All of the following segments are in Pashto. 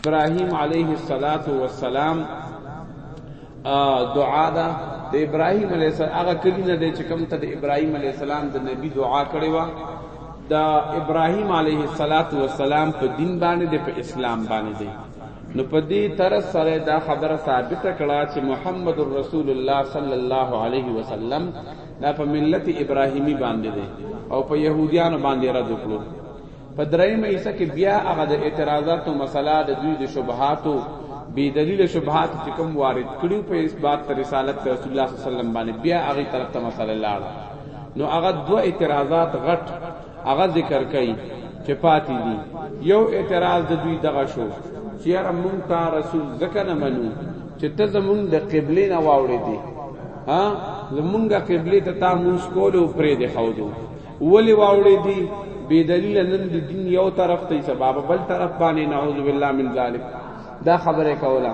ابراهيم عليه الصلاه والسلام دعا ده د ابراهيم عليه السلام هغه کلی نه دی چې کوم ته د ابراهيم عليه السلام د نبی دعا کړې و د ابراهيم عليه السلام په دین باندې د په اسلام باندې دی نو په دې طرز سره دا خبره ثابته کړه چې محمد رسول الله صلی الله علیه وسلم دا په ملت ابراهیمی باندې دی او په يهوديانو باندې رد وکړو په درېمه حصہ کې بیا هغه د اعتراضاتو مسله د دوی د شبهاتو بی دلیل شبهات چې کوم وارد کړي په اثبات تر رسالت رسول الله صلی الله علیه وسلم باندې بیا هغه طرف ته مسله لاړه نو هغه دوه اعتراضات غټ هغه ذکر کوي چې پاتې دي یو اعتراض د دوی دغه شو چې یاره مونږ ته رسول ځکه نه منو چې ته زمونږ د قبلې نه واوړې دي ها زمونږ قبلې ته تا مونږ کولو پرې دی خو دو ولی واوړې دي بی دلیل نن د دین یو طرف ته سبب بل طرف باندې نعوذ بالله من ذلک دا خبره کوله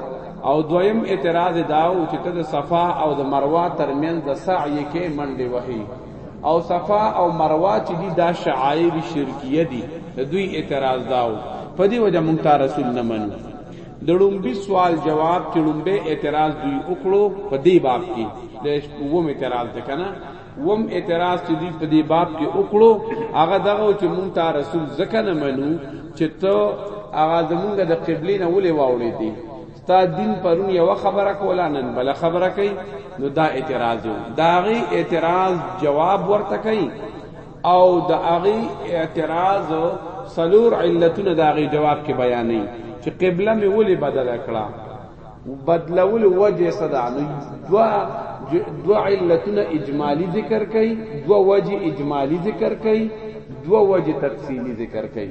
او دویم اعتراض داو چې ته د صفا او د مروه ترمنځ د سعی کې منډه وهی او صفا او مروه چې دي دا شعائر شرکیه دي د دوی اعتراض داو په دې وجه مونږ ته رسول نه منو د لومبي سوال جواب چې لومبه اعتراض دوی وکړو په دې باب کې د ووم اعتراض ده کنه ووم اعتراض چې دوی په دې باب کې وکړو هغه دغه چې مونږ ته رسول ځکه نه منو چې ته هغه زمونږ د قبلې نه ولې واولې دي تا دین پرون یو خبره کولا نن بل خبره کوي نو دا اعتراض یو دا غي اعتراض جواب ورته کوي او دا غي اعتراض سلور علتونه دا غي جواب کې بیانې چې قبله می ولې بدل کړه بدلول وجه صدا نو دوا دوا علتونه اجمالی ذکر کړي دوا وجه اجمالی ذکر کړي دوا وجه تفصیلی ذکر کړي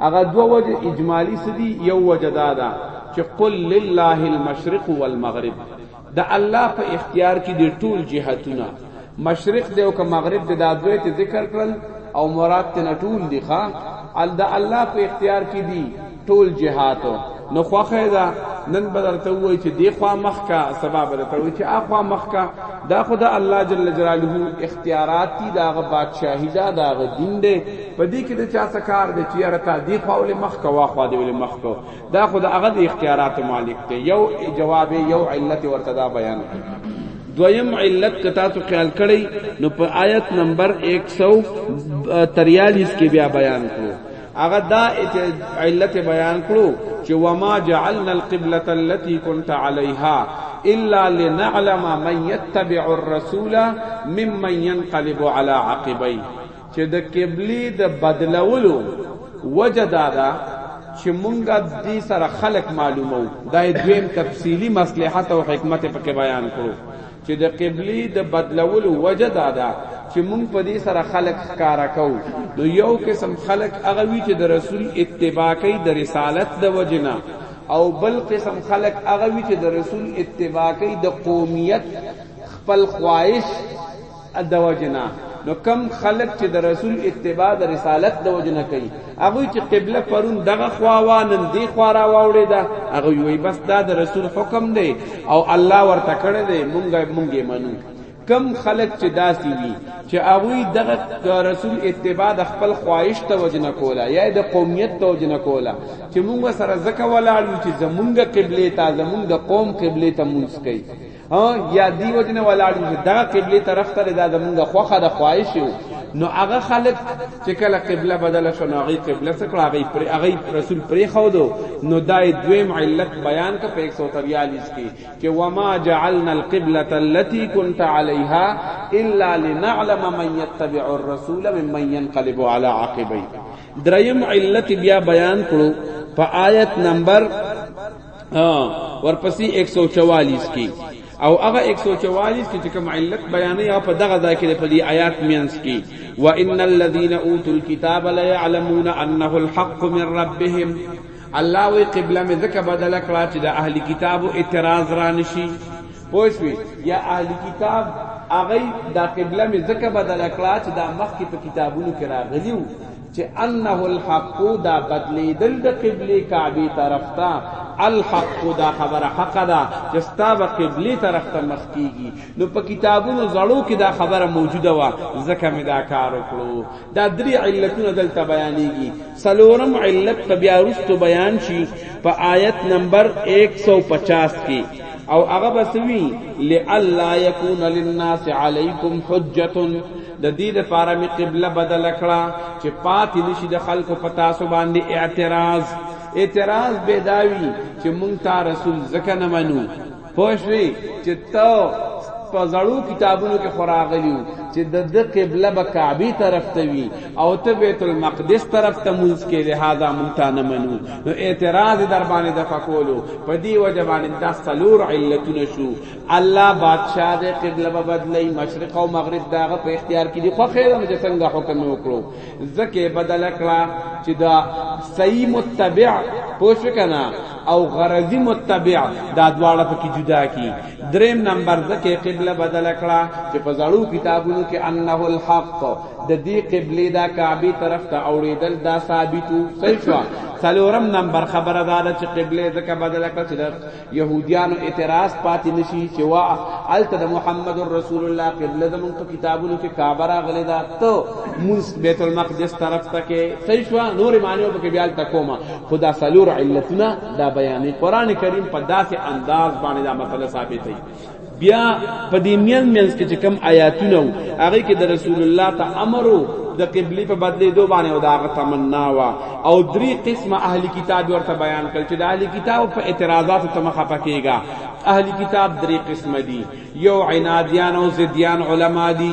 هغه دوه وجه اجمالی سدی یو وجه دا ده چې قل لله المشرق والمغرب د الله په اختیار کې دی ټول جهتونه مشرق دی او که مغرب دی دا دوی ته ذکر کړل او مراد ته ټول دی ښا ال د الله په اختیار کې دی ټول جهاتو نو خوخه دا نن بدرته وای چې دی خوا مخ کا سبب بدرته وای چې اخوا مخ کا دا خو د الله جل جلاله اختیارات دي دا غ بادشاهی دا دا غ دین دی په دې کې د چا څه کار دی چې یاره تا دی خو ول مخ کا واخوا دی ول مخ کو دا خو د هغه د اختیارات مالک دی یو جواب یو علت ورته دا بیان دویم علت کتا تو خیال کړی نو په آیت نمبر 143 کې بیا بیان کړو هغه دا علت بیان کړو چې وما جعلنا القبلة التي كنت عليها الا لنعلم من يتبع الرسول ممن ينقلب على عقبيه چې د قبلي د بدلولو وجه دا ده چې مونږه دې سره خلق معلومو دا دویم تفصیلی مصلحت او حکمت په بیان کړو چې د قبلی د بدلولو وجه دا ده چې مونږ په دې سره خلق ښکارا کو نو یو قسم خلق هغه وی چې د رسول اتباع کوي د رسالت د وجنا او بل قسم خلق هغه وی چې د رسول اتباع کوي د قومیت خپل خواهش د وجنا نو کم خلق چې د رسول اتباع د رسالت د وجنا کوي هغوی چې قبله پرون دغه خوا وا نن دی خوا را واوړې ده هغوی وایي بس دا د رسول حکم دی او الله ورته کړی دی مونږه مونږه منو کم خلق چې داسي وي چې هغوی دغه رسول اتباع د خپل خواهش ته وجنه کوله یا د قومیت ته وجنه کوله چې مونږ سره زکه ولاړ چې زمونږه قبله ته زمونږ د قوم قبله ته مونږ کوي ها یا دی وجنه ولاړ شي دغه قبله طرف ته دا زمونږ خوخه د خواهش یو نو هغه خلک چې کله قبله بدله شو نو هغه قبله څخه هغه پر هغه رسول پرې خو دو نو دای دویم علت بیان کا په 143 کې چې وما جعلنا القبلة التي كنت عليها الا لنعلم من يتبع الرسول ممن ينقلب على عقبيه دریم علت بیا بیان کړو په آیت نمبر ورپسې 144 کې او هغه 144 کې چې کوم علت بیانې هغه په دغه ځای کې په دې آیات مینس کې وان الذين اوتوا الكتاب لا يعلمون انه الحق من ربهم الله وی قبله مې ځکه بدل کړه چې د اهل کتابو اعتراض را نشي پوښوي یا اهل کتاب هغه دا قبله مې ځکه بدل کړه چې دا مخکې په کتابونو کې راغلی وو چې انه الحق دا بدلیدل د قبلی کعبی طرف ته الحق دا خبره حق ده چې ستا به قبلی طرف ته مخ کیږي نو په کتابونو زړو کې دا خبره موجوده و ځکه مې دا کار وکړو دا درې علتونه دلته بیانېږي سلورم علت په بیا وروسته بیان شي په آیت نمبر 150 کې او هغه بسوي لالا يكون للناس عليكم حجه د دې د فارم قبله بدل کړه چې پاتې نشي د خلکو په تاسو باندې اعتراض اعتراض به داوي چې مونږ ته رسول زکه نه منو پوښوي چې ته په زړو کتابونو کې خوراغلیو چې د د قبله به کعبه طرف ته وي او ته بیت المقدس طرف ته مونږ کې لہذا مونږ ته نه منو نو اعتراض در باندې د فقولو په دی وجه باندې دا سلور علتونه شو الله بادشاہ دې قبله به بدلی مشرق او مغرب داغه په اختیار کې دي خو خیر نو څنګه حکم وکړو زکه بدل کړه چې دا صحیح متبع پوښ کنا او غرضی متبع دا دواړه پکې جدا کی دریم نمبر زکه قبله بدل کړه چې په زړو کتابونو کې انه الحق د دې قبله دا کعبه طرف ته اوریدل دا ثابتو صحیح شو څلورم نمبر خبره ده چې قبله زکه بدل کړه چې يهوديانو اعتراض پاتې نشي چې وا الته د محمد رسول الله قبله د مونږ په کتابونو کې کعبه راغلې ده ته مونږ بیت المقدس طرف ته کې صحیح شو نور معنی په کې بیا تکوما خدا سلور علتنا دا بیانې قران کریم په داسې انداز باندې دا مسله ثابتې بیا په دې مین مینس کې چې کم آیاتونه وو هغه کې د رسول الله ته امر وو د قبلي په بدلې دوه باندې او دا تمنا وا او درې قسمه اهلي کتاب ورته بیان کړ چې د اهلي کتاب په اعتراضات ته مخه پکېږي اهلي کتاب درې قسمه دي یو عنادیان او زدیان علما دي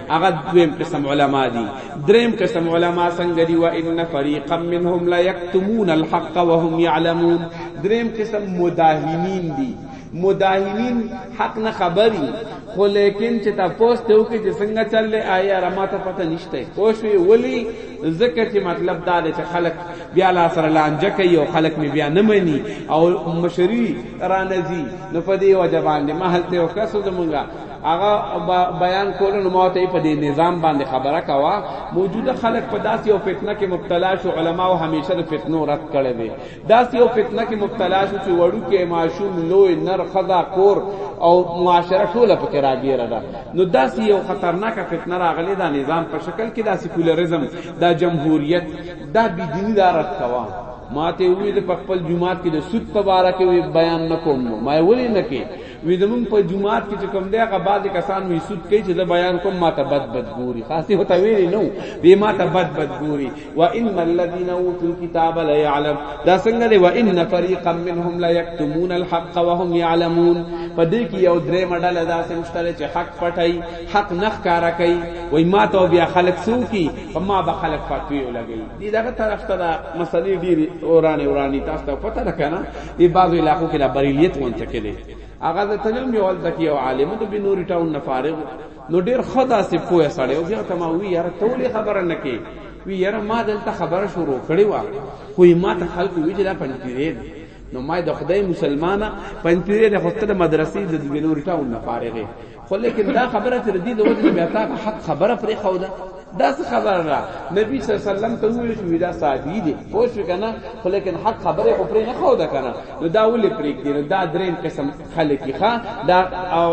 هغه دویم قسم علما دي دریم قسم علما څنګه دي و ان فريقا منهم لا يكتمون الحق وهم يعلمون دریم قسم مداهنین دي مداهنین حق نه خبري خو لیکن چې تاسو ته وکړي چې څنګه چلې آیا رماته پته نشته او شوی ولی زکه چې مطلب دا دی چې خلک بیا لا سره لانجه کوي او خلک می بیا نه مني او مشری رانځي نو په دې وجه باندې ما هلته او کسو زمونږه هغه بیان کول نو ماته په دې نظام باندې خبره کوا موجوده خلک په داسې او فتنه کې مبتلا شو علما او همیشه د فتنو رد کړي وي داسې او فتنه کې مبتلا شو چې وړو کې معشوم لوی نر خدا کور او معاشره ټول په کې راګیره ده نو داسې یو خطرناک فتنه راغلي دا نظام په شکل کې دا سیکولریزم دا جمهوریت دا بيدینی دا رد کوا ماته وی د خپل جمعات کې د سود په اړه کې بیان نکوم ما ولې نکې وی زمون په جمعات کې کوم دی هغه بعضی کسان وی سود کوي چې د بیان کوم ماته بد بد ګوري خاصه هوته ویری نو وی ماته بد بد ګوري و ان الذين اوتوا الكتاب لا يعلم دا څنګه دی و ان فريقا منهم لا يكتمون الحق وهم يعلمون په دې کې یو درې مډل دا سمشتره چې حق پټای حق نخ کارا کوي وای ماته بیا خلق سو کی په ما به خلق فتوی لګي دې دغه طرف ته مسلې ډېری اورانه اورانی تاسو ته پته نه کنه دی بعضو علاقو کې د بریلیت وانت کې دی هغه د تنم یو ولد کې یو عالم د بنوري ټاون نه فارغ نو ډیر خدا سي پوهه سړی او بیا تما وی یار تولې خبره نه کې وی یار ما دلته خبره شروع کړې و خو ما ته خلق وی چې دا پنځیرې نو ما د خدای مسلمانه پنځیرې د خپل مدرسې د بنوري ټاون نه فارغ خو لیکن دا خبره چې د دې د وجې بیا تا په حق خبره پرې خو ده دا څه خبره ده نبی صلی الله علیه وسلم ته ویل شو دا صحابي دي پوه شو کنه خو لیکن حق خبره خو پرې نه خو ده کنه نو دا ولې پرې کړي نو دا دریم قسم خلک ښا دا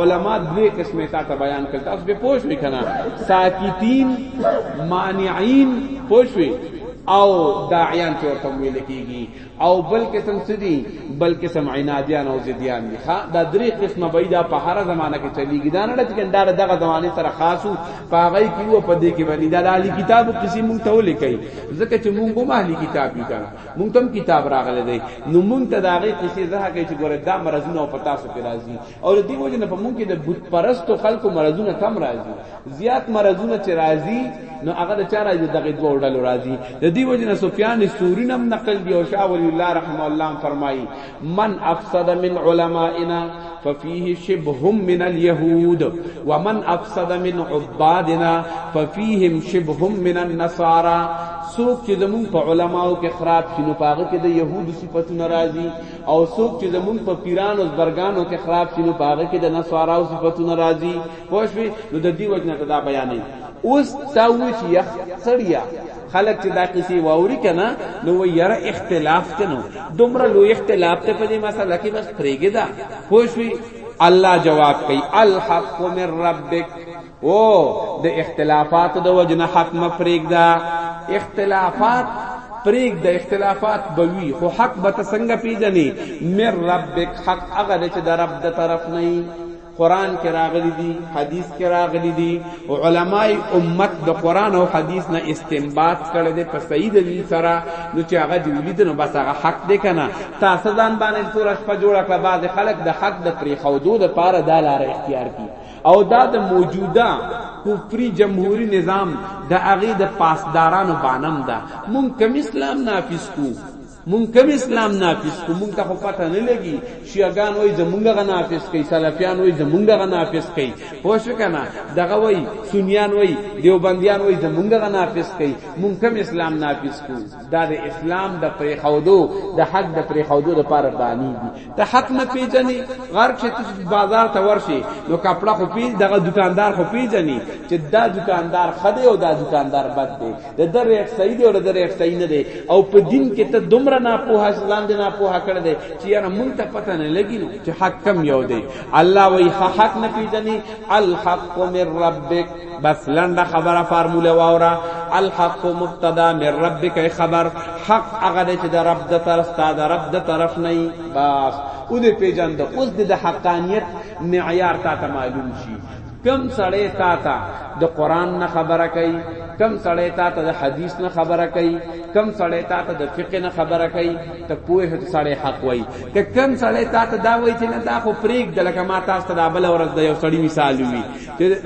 علما درې قسمه تا ته بیان کړ تاسو به پوه شو کنه ساکتین مانعين پوه شو او داعیان چې ورته ویل کیږي او بل قسم سدي بل قسم عنادیان او زدیان دي ښا دا درې قسمه به دا په هر زمانہ کې چلیږي دا نه چې ګندار دغه زمانه سره خاصو پاغی کیو په دې کې باندې دا علی کتاب کسی مونږ ته ولیکي ځکه چې مونږ هم اهلی کتاب یو کنه مونږ تم کتاب راغله دی نو مونږ ته دا غي کسی زه کې چې ګوره دا مرزونه او پتا سو کې راځي او د دې وجه نه په مونږ کې د بت پرستو خلکو مرزونه کم راځي زیات مرزونه چې راځي نو هغه د چا راځي دغه دوه ډلو راځي د دې وجه نه سفیان سوری نم نقل دی او شاه ولی الله رحم الله فرمایي من افسد من علمائنا ففيه شبه من اليهود ومن افسد من عبادنا ففيهم شبه من النصارى سوق چې زمون په علماو کې خراب شنو پاغه کې د يهود صفاتونه راځي او څوک چې زمونږ په پیرانو زبرګانو کې خراب شینو پاغه کې د نسواراو صفاتونه راځي پوښوي نو د دې وجنه ته دا بیانې اوس تا وی چې یخ سړیا خلک چې دا قصې واوري کنه نو وی یره اختلاف ته نو دومره لوی اختلاف ته په دې مسله کې بس پرېګه دا پوښوي الله جواب کوي الحق من ربک او د اختلافات د وجنه حق مفریق دا اختلافات پریک د اختلافات بوي خو حق به تسنګ پیجنې مر ربک حق هغه چې د رب د طرف نه قران کې راغلي دي حدیث کې راغلي دي او علماي امت د قران او حدیث نه استنباط کړي دي په صحیح دلیل سره نو چې هغه دی ولید نو بس هغه حق دی کنه تاسو ځان باندې تور شپه جوړه کړه بعض خلک د حق د پری خودو د پاره د لار اختیار کی او دا د موجوده کفري جمهوریت نظام د هغه د پاسدارانو بانم ده مونږ کوم اسلام نافذ کو مونږ کوم اسلام نافذ کو مونږ ته خو پته نه لګي شیعاګان وای زمونږ غ نافذ کوي سلفیان وای زمونږ غ نافذ کوي پوه شو کنه دغه وای سنیان وای دیوبندیان وای زمونږ غ نافذ کوي مونږ کوم اسلام نافذ کو دا د اسلام د پریخودو د حق د پریخودو لپاره بانی دي ته حق نه پیژنې غر چې ته بازار ته ورشي نو کپڑا خو پیژ دغه دکاندار خو پیژنې چې دا دکاندار خده او دا دکاندار بد دی د در ریټ صحیح دی او د در ریټ صحیح نه دی او په دین کې ته دومره نه پوهه ځان دې نه پوهه کړ دی چې یاره مونږ ته پته نه لګی نو چې حق کم یو دی الله وی حق نه پیژنې الحق من ربک بس لنډه خبره فارموله واورا الحق مبتدا من ربک خبر حق هغه چې د رب د طرف تا د رب د طرف نه بس او دې پیجن د اوس د حقانیت معیار تا ته معلوم شي کم سړی تا ته د قران نه خبره کوي کم سړی تا ته د حدیث نه خبره کوي کم سړی تا ته د فقه نه خبره کوي ته پوهه ته سړی حق وای ک کم سړی تا ته دا وای چې نه دا خو پریک د لکه ما تاسو ته د بل ورځ د یو سړی مثال وی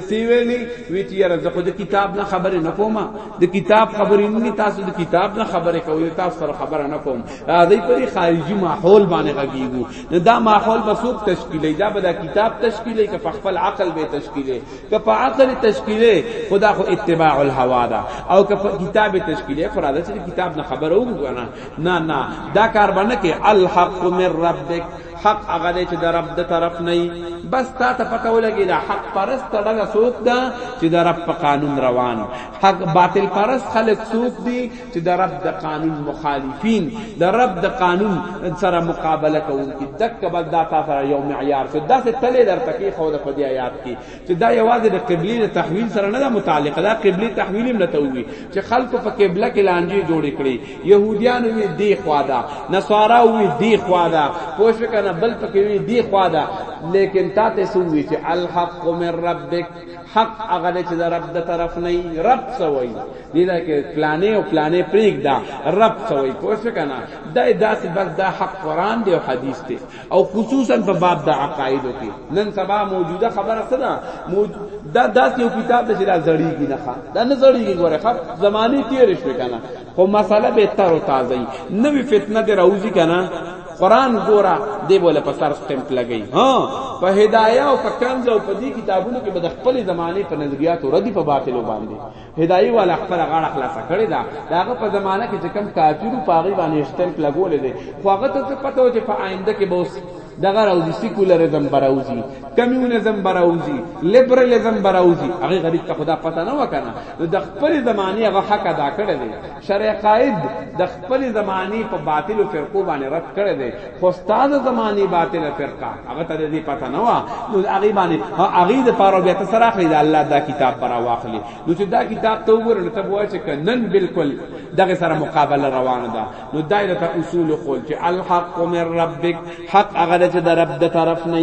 سی ویلی وی چې یاره زه خو د کتاب نه خبرې نه کوم د کتاب خبرې نه تاسو د کتاب نه خبرې کوئ تاسو سره خبره نه کوم راځي پر خارجي ماحول باندې غږیږو دا ماحول به څوک تشکیلې دا به د کتاب تشکیلې که په خپل عقل به تشکیلې که په عقل تشکیلې خدا خو اتباع الهوا ده او که په کتاب تشکیلې پر راځي چې کتاب نه خبره وګورنه نه نه دا کار باندې کې الحق من ربک حق هغه دی چې د رب د طرف نه بس تا ته پته ولګي دا حق پرست ډله څوک ده چې د رب په قانون روان حق باطل پرست خلک څوک دي چې د رب د قانون مخالفین د رب د قانون سره مقابله کوونکي دک بل دا تا سره یو معیار شو دا څه تلې درته کې خو د پدې آیات کې چې دا یوازې د قبلې د تحویل سره نه ده متعلقه دا قبلې تحویل هم لته وي چې خلکو په قبله کې لانجې جوړې کړي يهوديان وي دی خوا ده نصارا وي دی خوا ده پوه شو کنه بل پکې وي دی خوا ده لیکن تا ته سوي چې الحق من ربک حق هغه چې د رب د طرف نه رب سوي دی دا کې پلانې او پلانې پریک دا رب سوي پوه شو کنه دا داسې بس دا حق قران دی او حدیث دی او خصوصا په باب د عقایدو کې نن سبا موجوده خبره څه ده دا داس یو کتاب د جلال زړیږي نه ښه دا نه زړیږي ګوره ښه زمانه تیر شوه کنه خو مسله به تر او تازه نوې فتنه د راوځي کنه قران ګورا دی بوله په سر سټمپ لګی ها په هدايه او په کنز او په دې کتابونو کې به د خپل زمانه په نظریات او ردی په باطل باندې هدايي والا خپل غاړه خلاصه کړې ده داغه په زمانہ کې چې کم کافرو پاغي باندې استمپ لګولې دي خو هغه ته پته و چې په آینده کې به اوس دغه راوځي سیکولریزم براوځي کمیونیزم براوځي لیبرالیزم براوځي هغه غریب ته خدا پته نه وکنه نو د خپل زمانه هغه حق ادا کړی دی شرع قائد د خپل زماني په باطل فرقو باندې رد کړی دی خو ستاسو زماني باطل فرقه هغه ته دې پته نه و نو هغه باندې هغه د پاره بیا ته سره اخلي دا الله دا کتاب برا واخلي نو چې دا کتاب ته وګورې نو ته وایې چې کنن بالکل دغه سره مقابله روانه ده نو دایره ته اصول خول چې الحق من ربک حق هغه چې د رب د طرف نه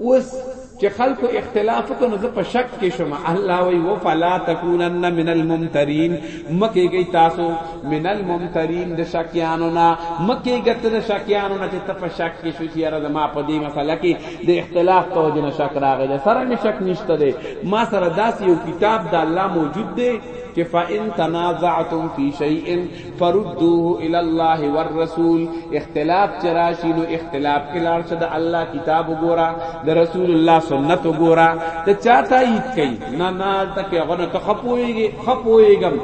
اوس چې خلکو اختلاف وکړو نو زه په شک کې شوم الله وی و فلا تکونن من الممترین مکه گئی تاسو من الممترین د شکیانو نه مکه گت د شکیانو نه چې تف شک کې شو چې راز ما په دې مسله کې د اختلاف توجه نه شک راغی سره می شک نشته دی ما سره داس یو کتاب د الله موجود دی چې فإن تنازعتم فی شیء فردوه الی الله والرسول اختلاف چراشی نو اختلاف کې لاړ شه د الله کتاب وګوره د رسول الله سنت وګوره ته چاته ایت کوي نه نه تک غنه ته خپويږي خپويګم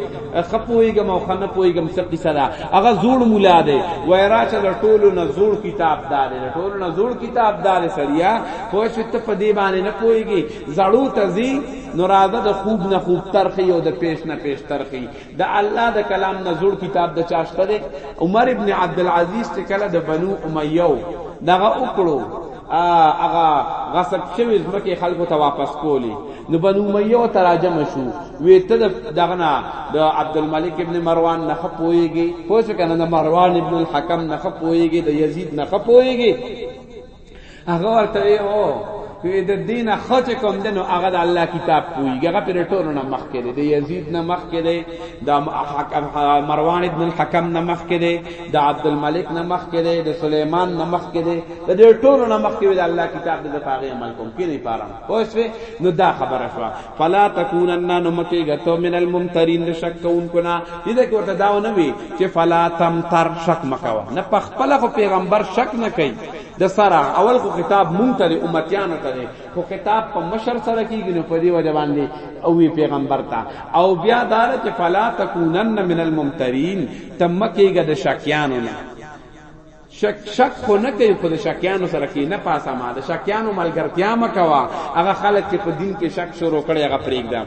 خپويګم او خنه پويګم څه قصه ده هغه زوړ مولا دی وای راشه د ټولو نه زوړ کتاب دار د ټولو نه زوړ کتاب دار سړیا خو چې ته په دې باندې نه پويږي زړو تزي نو راځه د خوب نه خوب ترخی او د پیش نه پیش ترخی د الله د کلام نه جوړ کتاب د چا شته دی عمر ابن عبد العزيز چې کله د بنو امیه دغه وکړو هغه غصب شوی زمکه خلکو ته واپس کولی نو بنو امیه تراجم شو وی ته دغه نه د عبد الملک ابن مروان نه خپويږي پوه شو کنه د مروان ابن الحکم نه خپويږي د یزید نه خپويږي هغه ورته وی او وی د دین خچ کوم د نو هغه د الله کتاب پویږي هغه پر ټولو نه مخ کړي د یزید نه مخ کړي د مروان ابن الحکم نه مخ کړي د عبد الملک نه مخ کړي د سليمان نه مخ کړي د دې ټولو نه مخ کړي د الله کتاب د پاره عمل کوم کړي پاره اوس نو دا خبره شو فلا تکونن نو مکه غتو من الممترین شک کون کنا دې کې ورته داو نه وی چې فلا تم تر شک مکوا نه پخپل خو پیغمبر شک نه کوي د سره اول خو کتاب مونږ ته امتیانو ته دی خو کتاب په مشر سره کیږي نو په دی وجه باندې او وی پیغمبر ته او بیا دار چې فلا تکونن من الممترین تمکیګه د شکیانو نه شک شک خو نه کوي خو د شکیانو سره کې نه پاسه ما د شکیانو ملګرتیا مکوا هغه خلک چې په دین کې شک شروع کړي هغه پرېږدم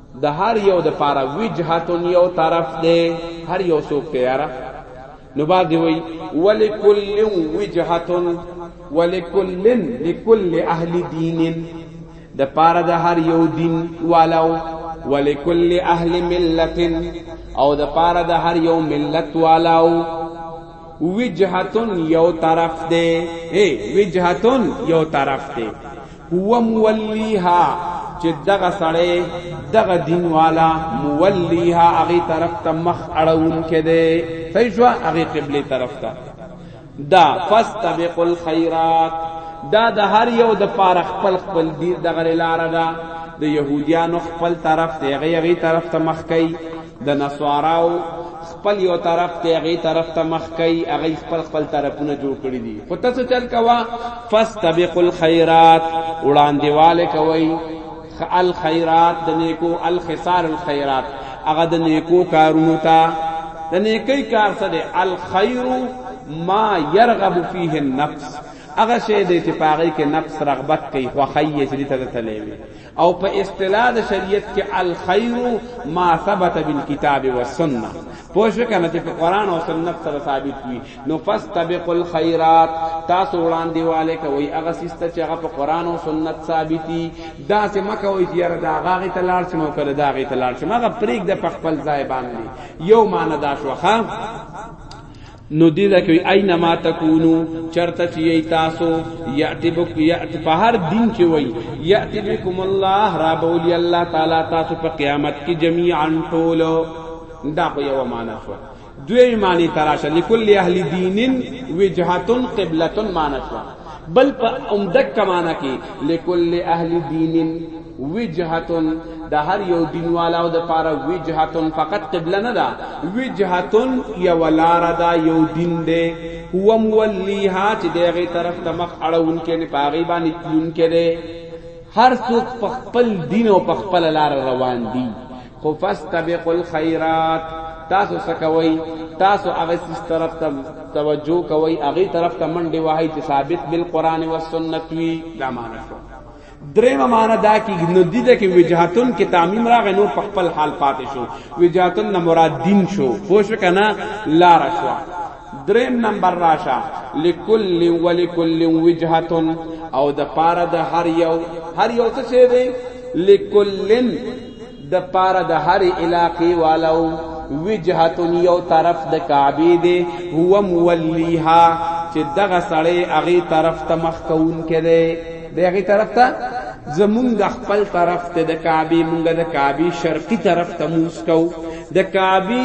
د هر یو د پاره وجهتون یو طرف دی هر یو څوک ته یاره نو بعضی وی ولکل وجهتون ولکل لکل اهل دین د پاره د هر یو دین والو ولکل اهل ملت او د پاره د هر یو ملت والو وجهتون یو طرف دی اے وجهتون یو طرف دی هو مولیها چې دغه سړی دغه دین والا مولیها هغه طرف ته مخ اړون کده صحیح شو هغه قبله طرف ته دا فاستبقوا الخيرات دا د هر یو د پار خپل خپل دین دغه لار ده د يهوديانو خپل طرف ته هغه هغه طرف ته مخ کوي د نصاراو خپل یو طرف ته هغه طرف ته مخ کوي هغه خپل خپل طرفونه جوړ کړی دي خو تاسو چل کوا فاستبقوا الخيرات وړاندې والے کوي الخيرات د نیکو الخسار الخيرات هغه د نیکو کارونو ته د نیکی کار څه دی الخير ما يرغب فيه النفس هغه شی دی چې پاره کې نفس رغبت کوي خو خیه چې ته تلوي او په اصطلاح د شریعت کې الخير ما ثبت بالکتاب والسنه پوه شو کنه چې په قران او سنت سره ثابت وي نو فاستبقوا الخيرات تاسو وړاندې والے کوي هغه سیسته چې هغه په قران او سنت ثابتي دا سه مکه وي چې را دا غاغه تلار چې مو کړه دا غي تلار چې مګه پریک د خپل ځای باندې یو مان دا شوخه نو دی دا کوي اينما تکونو چرته چی تاسو یاتی بک یاتی په هر دین کې وای یاتی بكم الله رب ولي الله تعالی تاسو په قیامت کې جميعا ټول دا خو یو معنا شو دوی معنی تراشه لكل اهل دین وجهتن قبلتن معنا شو بل په عمدک معنا کې لكل اهل دین وجهة د هر یو دین والاو د پاره وجهة فقط قبله نه ده وجهة یو لار ده یو دین ده هو مولیها چې دغه طرف ته مخ اړون کې نه پاغي باندې تلون کې ده هر څوک په خپل دین او په خپل لار روان دي خو فاستبق الخيرات تاسو سکوي تاسو هغه سیس طرف ته توجه کوي هغه طرف ته منډي وهي چې ثابت بالقران والسنت وی دا معنی شو درېمه معنا دا کیږي نو دي ده کې وجهتون کې تعمیم راغی نور په خپل حال پاتې شو وجهتون نه مراد دین شو پوه شو کنه لار شو دریم نمبر راشه لکل ولکل وجهتون او د پاره د هر یو هر یو څه دی لکلن د پاره د هر علاقې والو وجهت یو طرف د کعبه دی هو مولیها چې دغه سړی هغه طرف ته مخ کون کړي دغه طرف ته زمونږ د خپل طرف ته د کعبه مونږ د کعبه شرقي طرف ته موس کو د کعبه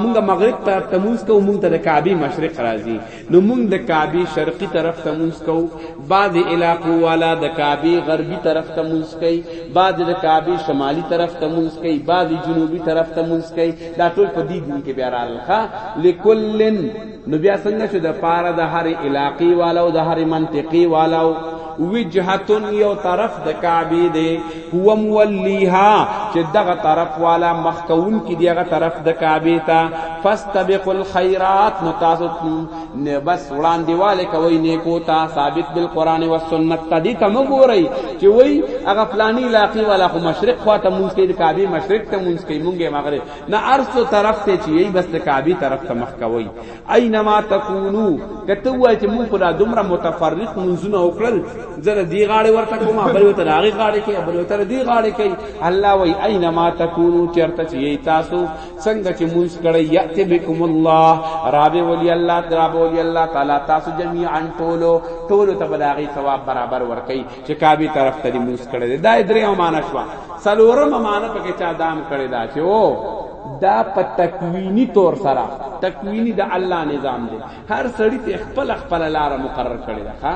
مونږ مغرب طرف ته موس کو مونږ ته د کعبه مشرق راځي نو مونږ د کعبه شرقي طرف ته مونږ کو بعد علاقو والا د کعبه غربي طرف ته مونږ کوي بعد د کعبه شمالي طرف ته مونږ کوي بعد جنوبي طرف ته مونږ کوي دا ټول په دې دین کې بیا راغله لکلن نو بیا څنګه چې د پاره د هر علاقي والا او د هر منطقي والا وجهت یو طرف د کعبه دی هو مولیها چې دغه طرف والا مخکون کې دی هغه طرف د کعبه تا فاستبق الخيرات نو تاسو نه بس وړاندې والے کوي نیکو تا ثابت بالقران والسنت تدی ته مګوري چې وای هغه فلانی علاقې والا خو مشرق خواته مونږ کې د کعبه مشرق ته مونږ کې مونږه مغرب نه ارسو طرف ته چې یی بس د کعبه طرف ته مخ کوي اينما تکونو کته وای چې مونږ خدا دومره متفرق منځونه وکړل زره دی غاړه ورته کومه بل وته راغی غاړه کې بل وته دی غاړه کې الله وای اينما تکونو چرته چې تاسو څنګه چې مونږ کړه یاتی بكم الله رب ولي الله رب ولي الله تعالی تاسو جميعا ټولو ټولو ته بلاغي ثواب برابر ورکي چې کعبه طرف ته دی موس کړی دا درې او معنا شو سلورم معنا پکې چا دام کړی دا چې او دا په تکوینی طور سره تکوینی د الله نظام دی هر سړی ته خپل خپل لار مقرر کړی دا ها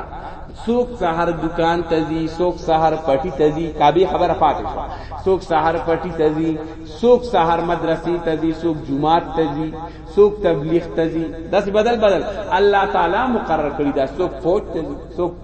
سوک سحر دکان تزی سوک سحر پټی تزی کابه خبره پاتې شو سوک سحر پټی تزی سوک سحر مدرسې تزی سوک جمعات تزی سوک تبلیغ تزی داسې بدل بدل الله تعالی مقرر کړی دا سوک فوج تزی سوک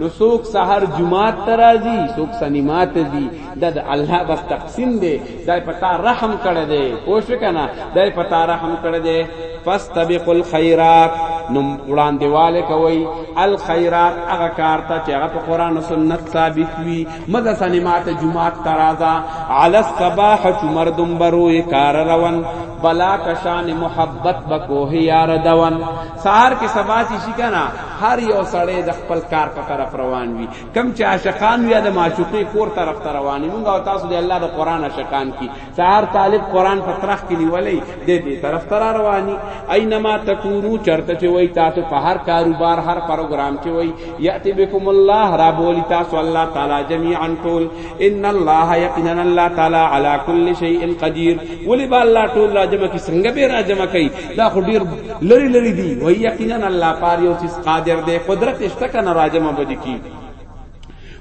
نو څوک سحر جمعات ترازی څوک سنیمات دی د الله بس تقسیم دی دای پتا رحم کړه دی پوښ کنا دای پتا رحم کړه دی فاستبق الخيرات نو وړاندې والے کوي الخيرات هغه کار ته چې هغه په قران او سنت ثابت وي مزه سنیمات جمعات ترازا علی الصباح چې مردم بروي کار روان بلا کشان محبت بکوه یار دوان سار کې سبا چې شي کنه هر یو سړی د خپل کار په طرف روان وي کم چې عاشقان وي د معشوقې کور طرف ته روان وي او تاسو د الله د قران عاشقان کی سهار طالب قران په ترخ کې نیولې د دې طرف ته رواني اينما تکونو چرته چې وای تاسو په هر کاروبار هر پروګرام کې وای یاتی بكم الله را بولی تاسو الله تعالی جميعا ټول ان الله یقینا الله تعالی على كل شيء قدير ولي با الله ټول راجمه کی څنګه به راجمه کوي دا خو ډیر لری لری دی و یقینا الله پاره یو چیز قادر دی قدرت شته کنه راجم بدی کی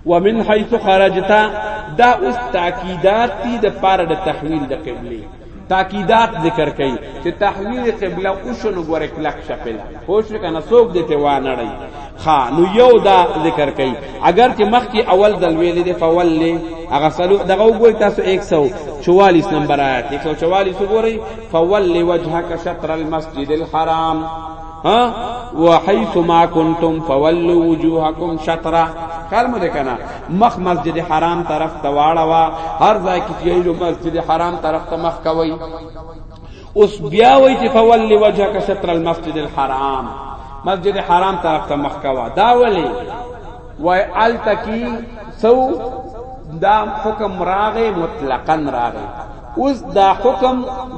ومن حيث خرجتا دا اوس تاکیدات دي د پاره د تحویل د قبله تاکیدات ذکر کړي چې تحویل قبله او شنو ګور کلک شپل خوش کنه سوق دته و نه لري خا نو یو دا ذکر کړي اگر چې مخ کې اول دل ویلې ده فول له هغه سلو دغه وګورئ تاسو 144 نمبر آیات 144 وګورئ فول وجهك شطر المسجد الحرام ها وحيث ما كنتم فولوا وجوهكم شطرا خیال مو کنا مخ مسجد حرام طرف ته واړوا هر ځای کې یو مسجد حرام طرف ته مخ کوي اوس بیا وای چې فول وجهک شطر المسجد الحرام مسجد حرام طرف ته مخ کوا دا ولی وای التکی سو دا حکم راغه مطلقاً راغه اوس دا حکم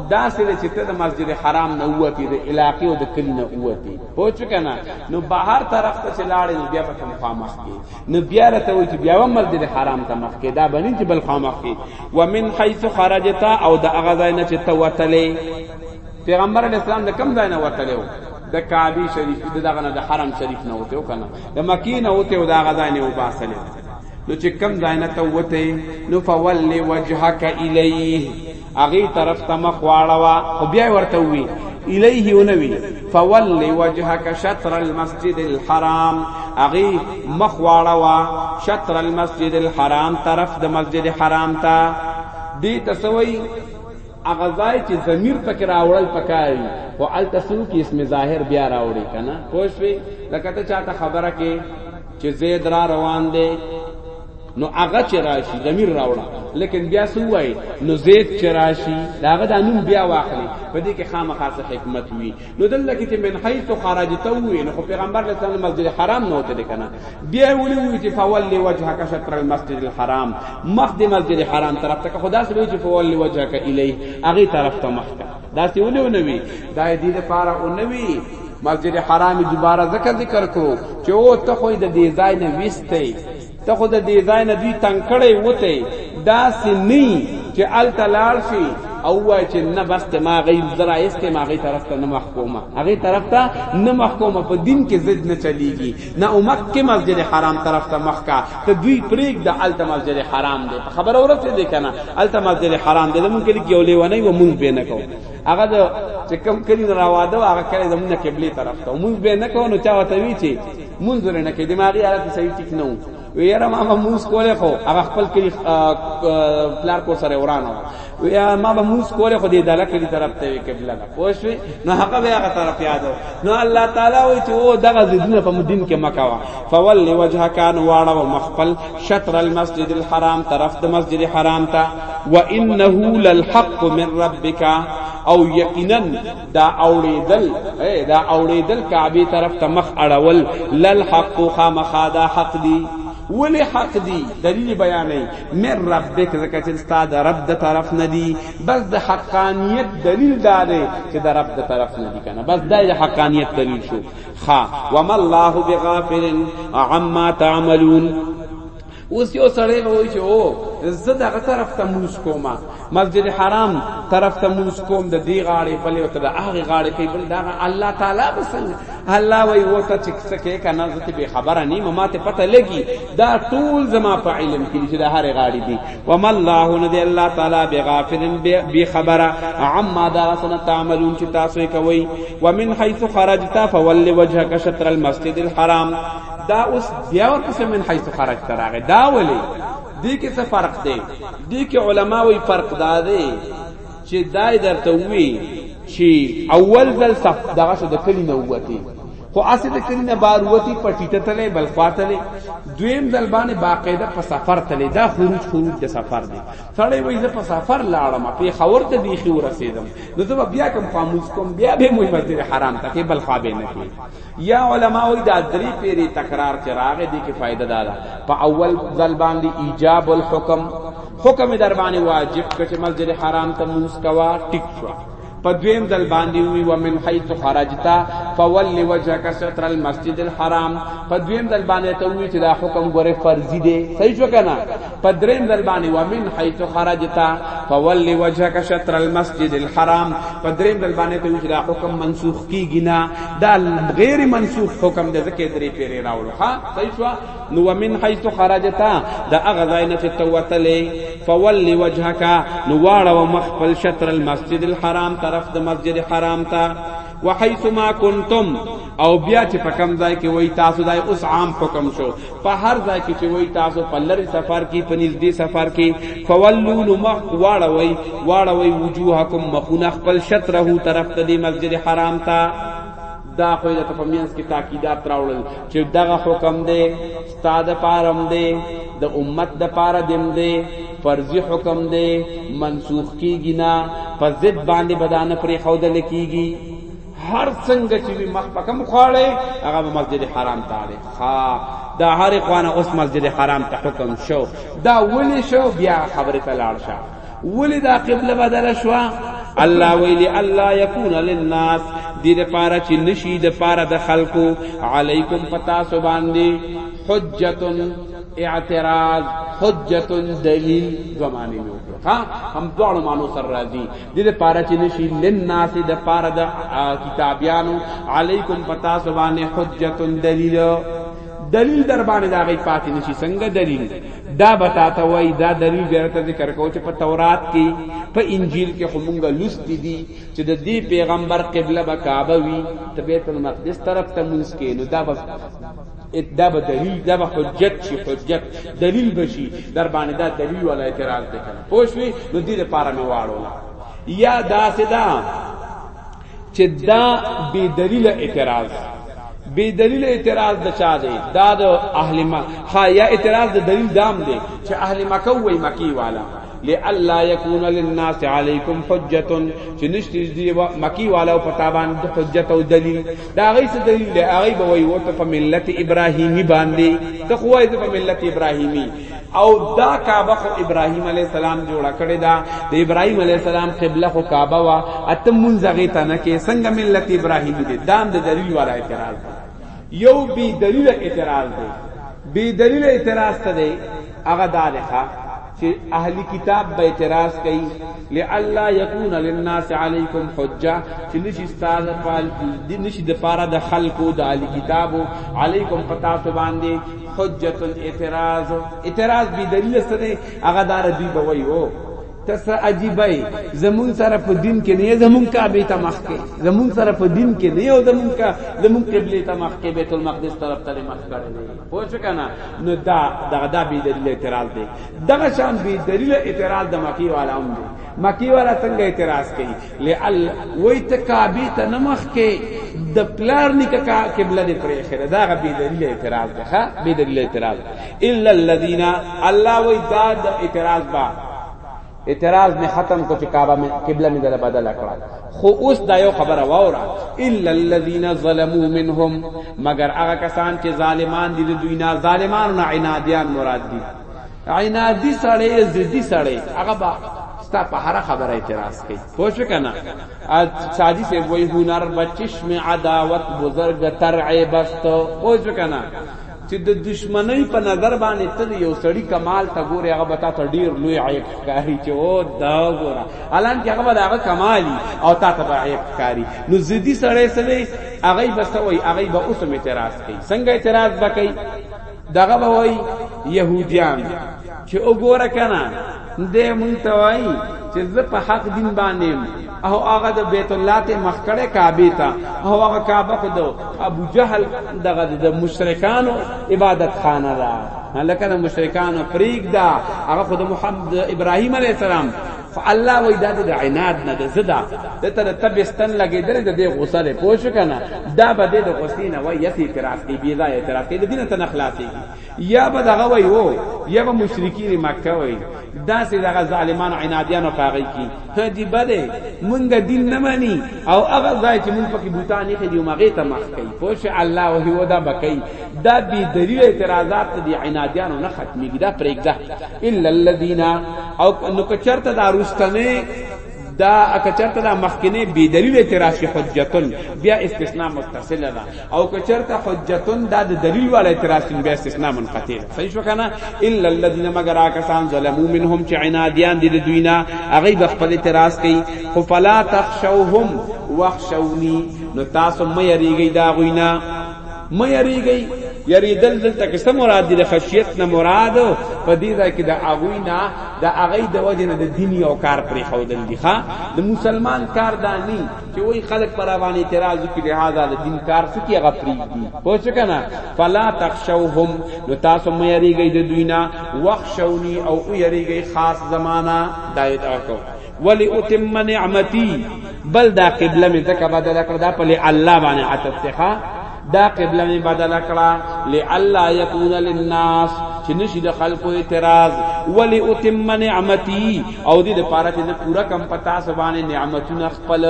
داسې دی چې ته د مسجد حرام نه ووتی د علاقې او د کلی نه ووتی پوه شو که نه نو بهر طرف ته چې لاړې نو بیا به ته مخامخ کې نو بیا راته وایي چې بیا به مسجد حرام ته مخ کې دا به نه چې بل خامخ کې ومن حیث خرجت او د هغه ځای نه چې ته وتلې پیغمبر علیه السلام د کوم ځای نه وتلی د کعبه شریف د دغه نه د حرم شریف نه وته کنه د مکی نه وته او د غزا نه وباسل نو چې کم ځای نه ته وته نو فول وجهک الیه اغه طرف ته مخ واړوا او بیا ورته وی الیه ونوی فول وجهک شطر المسجد الحرام اغه مخ واړوا شطر المسجد الحرام طرف د مسجد حرام ته دی تسوی اغه ځای چې ضمیر پکې راوړل پکاري او التسو کې اسم ظاهر بیا راوړي کنه پوښوي لکه ته چاته خبره کې چې زید را روان دی نو هغه چې راشي ضمیر راوړه لیکن بیا څه وایي نو زید چې راشي داغه د نوم بیا واخلي په دې کې خامخا څه حکمت وي نو دلته کې چې من حیث خرجته وي نو پیغمبر له تعالی مسجد حرام نه وته کنه بیا ولي وي چې فول وجهک شطر المسجد الحرام مخ د مسجد حرام طرف ته خدا سره وي چې فول وجهک الیه هغه طرف ته مخ ته دا سی ولې ونوي دا دې د پاره ونوي مسجد حرام دوباره ذکر ذکر کړو چې او ته خو د دې ځای نه وستې ته خو د دې ځای نه دوی تنگ کړي وته دا سی نه چې ال تلال شي او وای چې نه بس ته ما غي زرا است ما غي طرف ته نه محکومه هغه طرف ته نه محکومه په دین کې ضد نه چلیږي نه اومکه مسجد حرام طرف ته مخ کا ته دوی پریک د الته مسجد حرام دی په خبره ورته دی کنه الته مسجد حرام دی زمون کلی کې یو لیونی و مونږ به نه کو هغه د چې کم کلی راواده هغه کلی زمون قبله طرف ته مونږ به نه کو نو چا وته وی چې مونږ نه کې دماغي حالت صحیح ټیک نه ویره ما به موس کوله خو هغه خپل کلی پلار کو سره ورانه ویا ما به موس کوله خو دې دله کلی طرف ته وی قبله نه پوښوي نو هغه به هغه طرف یادو نو الله تعالی وی چې او دغه دینه په دین کې مکوا فول وجه کان واړه مخفل شطر المسجد الحرام طرف د مسجد حرام ته وانه للحق من ربک او یقینا دا اوړیدل دا اوړیدل کعبه طرف ته مخ اړول لل حق خامخا دا حق دی ولی حق دی دلیل بیانې مر ربک زکه چې استاد رب د طرف نه دی بس د حقانیت دلیل دا دی چې د رب د طرف نه دی کنه بس دا د حقانیت دلیل شو خا وما الله بغافل عما تعملون اوس یو سړی به وایي چې او زه دغه طرف ته مونږ کوم مسجد حرام طرف ته مونږ کوم د دې غاړې په لیو ته د هغه غاړې کې بل دا الله تعالی بسنګ الله وایي و ته چې څه کې کنه زه ته به خبره نیم ما ته پته لګي دا ټول زما په علم کې چې د هر غاړې دی و ما الله نه دی الله تعالی بغافل به خبره عما دا سن تعملون چې تاسو کوي ومن حيث خرجت فول وجهك شطر المسجد الحرام دا اوس بیا ورپسې من حیث خرج ته راغی دا ولی دې کې څه فرق دی دې کې علما وی فرق دا دی چې دای درته وی چې اول ځل صف دغه شو د کلی نه وتی خو اسې د کلی نه بار وتی پټیته تلې بل خواته دویم ځل باندې باقاعده په سفر تلې دا خروج خروج د سفر دی سړی وایي زه په سفر لاړم په خور ته بیخي ورسېدم نو زه بیا کوم قاموس کوم بیا به مې مسجد حرام ته کې بل خوا به نه کې یا علما وی دا دری پیری تکرار چې راغې دي کې فائدہ دا ده په اول ځل باندې ایجاب الحکم حکم در باندې واجب کچ مسجد حرام ته موس کوا ټیک شو په دویم دل باندې وی و من حيث خرجتا فول وجهك ستر المسجد الحرام په دویم دل باندې ته وی چې دا حکم ګوره فرضي دی صحیح شو کنه په دریم ځل باندې ومن حيث خرجت فول وجهك شطر المسجد الحرام په دریم ځل باندې ته ویل حکم منسوخ کیږي نه دا غیر منسوخ حکم د ذکر درې پیری راوړو ها صحیح شو نو ومن حيث خرجت دا اغذاینه ته توتلې فول وجهك نو واړو مخفل شطر المسجد الحرام طرف د مسجد حرام ته وحيث ما كنتم او بیا چې په کم ځای کې وای تاسو دای اوس عام حکم شو په هر ځای کې چې وای تاسو په لری سفر کې په نږدې سفر کې فولو نو مخ واړوي واړوي وجوهکم مخونه خپل شطره طرف ته دی مسجد حرام ته دا خو د تفهمینس کې تاکیدات راوړل چې دغه حکم دی استاد پارم دی د امت د پاره دیم دی فرضی حکم دی منسوخ کیږي نه په ضد باندې بدانه پرې خودل کیږي هر څنګه چې وي مخ پکم خواړی هغه به مسجد حرام ته اړي ها دا هر خوانه اوس مسجد حرام ته حکم شو دا ولی شو بیا خبره ته لاړ شه ولی دا قبله بدل شو الله ویلی الله یکون للناس دې لپاره چې نشي د پاره د خلکو علیکم پتا سو باندې حجتن اعتراض حجت دلیل زمانه میں ها هم دوړو مانو سر راضی دې لپاره چې نشي لناس د پاره د کتابیانو علیکم پتا سبانه حجت دلیل دلیل در باندې دا غي پاتې نشي څنګه دلیل دا بتا ته وای دا دلیل بیرته ذکر کو چې په تورات کې په انجیل کې همغه لست دي چې د دې پیغمبر قبله به کعبه وي ته بیت المقدس طرف ته مونږ کې نو دا دا به دلیل دا به حجت شي حجت دلیل بشي در باندې دا دلیل ولا اعتراض دی کنه پوښوي نو دې لپاره مې واړو یا دا سدا چې دا بی دلیل اعتراض بی دلیل اعتراض د چا دی دا د اهل مکه یا اعتراض د دلیل دام دی چې اهل مکه وای مکی والا لالا یکون للناس علیکم حجتن چې نشته دی مکی والا او پتا باندې حجت او دلیل دا غي څه دلیل دی هغه به وای وته په ملت ابراهیمی باندې ته خو وای په ملت ابراهیمی او دا کعبه خو ابراهیم علی السلام جوړه کړې ده د ابراهیم علی السلام قبله خو کعبه وا اته منځغه ته نه کې څنګه ملت ابراهیمی دي دا د دلیل والا اعتراض دی یو بی دلیل اعتراض دی بی دلیل اعتراض ته دی هغه دا لخوا چې اهلی کتاب به اعتراض کوي لئلا یکون للناس علیکم حجه چې نشي استاد پال دي نشي د پاره د خلقو د علی کتابو علیکم پتا سو باندې حجت الاعتراض اعتراض به دلیل سره هغه دار دی بوي او تس عجیبای زمون سره په دین کې نه زمون کعبه ته مخ کې زمون سره په دین کې نه او زمون کا زمون قبله ته مخ کې بیت المقدس طرف ته مخ کړی پوه شو کنه نو دا دغه دا بی دلیل اعتراض دی دغه شان بی دلیل اعتراض د مکی والا هم دی مکی والا څنګه اعتراض کوي لعل وای ته کعبه ته نمخ کې د پلار نک کا قبله دی پرې خره دا بی دلیل اعتراض دی ها بی دلیل اعتراض الا الذين الله وای دا د اعتراض با اعتراض می ختم کو چې کعبه می قبله می دل بدل کړه خو اوس دا یو خبره واورا الا الذين ظلموا منهم مگر هغه کسان چې ظالمان دي دوی نه ظالمان نه عنادیان مراد دي عنادی سړی زدی سړی هغه با ستا په هر خبره اعتراض کوي پوه شو کنه ساجی سے وہی ہنر بچش میں عداوت بزرگ ترعے بست پوه شو کنه چې د دشمنۍ په نظر باندې ته د یو سړي کمال ته ګورې هغه به تا ته ډېر لوی عیب ښکاري چې او دا وګوره حالانکې هغه به د هغه کمال او تا ته به عیب ښکاري نو ضدي سړی څه دی هغه به څه وایي هغه به اوس هم اعتراض کوي څنګه اعتراض به کوي دغه به وایي یهودیان چې وګوره کنه دې مونږ ته وایي چې زه په حق دین باندې او هغه د بیت الله ته مخ کړه کعبه ته او هغه کعبه خو د ابو جهل دغه د مشرکانو عبادت خانه ده لکه د مشرکانو فریق ده هغه خو د محمد ابراهیم علی السلام فالله وای دا د عناد نه ده زدا د تر تبستن لګیدل د دې غوسه له پوښ کنه دا به د غوسې نه وای یتی اعتراف کی بی ځای اعتراف کی د دین ته نه خلاصي یا به دغه وای وو یا به مشرکین مکه وای دا سه دغه ظالمانو عنادیانو پاغی کی هدی بده مونږ دین نه مانی او هغه ځای چې مونږ پکې بوتان یې دی مغه ته مخ کوي پوش الله او هو دا بکای دا بی دلیل اعتراضات دی عنادیانو نه ختمیږي دا پرېږده الا الذین او نو کچرته دا رستنه دا اکچرته دا مخکنه بی دلیل اعتراض حجتن بیا استثناء متصل ده او که چرته حجتون دا د دلیل والا اعتراض کین بیا استثناء منقطع ده صحیح شو کنه الا الذين مگر کسان ظلمو منهم چې عنادیان دي د دوینا هغه به خپل اعتراض کوي خو فلا تخشوهم واخشوني نو تاسو مې یریږي دا غوینا مې یریږي یریدل دلته کې سم مراد دي خشیت نه مراد په دې ځای کې د اغوی نه د اغی د وجه نه د دیني او کار پرې خودل دي ښا د مسلمان کار دانی چې وای خلک پر باندې اعتراض کوي لہذا د دین کار څه کی غفری دي پوه شو کنه فلا تخشوهم نو تاسو مې یریږئ د دوی نه وخشونی او یریږئ خاص زمانہ دایت اکو ولی اتم نعمتی بل دا قبله می تک بدل کړ دا په الله باندې عتب ته دا قبله می بدل کړه لالا یکون للناس چې نشي د خلکو اعتراض ولی اتم نعمتي او دې لپاره چې پورا کم پتا سبانه نعمتونه خپل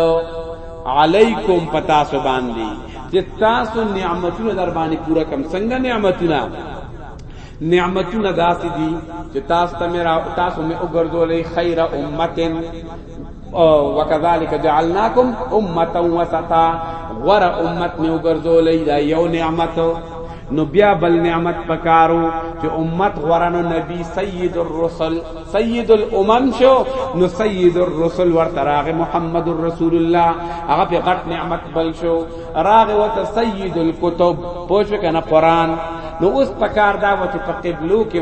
علیکم پتا سبان دي چې تاسو نعمتونه در باندې پورا کم څنګه نعمتونه نعمتونه داسې دي چې تاسو ته مې تاسو مې وګرځولې خیره امتن وکذالک جعلناکم امه وسطا غره امت نیو ګرځولې دا یو نعمت نو بیا بل نعمت پکارو چې امت غرانو نبی سید الرسل سید الامم شو نو سید الرسل ورته راغ محمد رسول الله هغه په غټ نعمت بل شو راغ وته سید الکتب پوښ کنه قران نو اوس پکار دا و چې په قبلو کې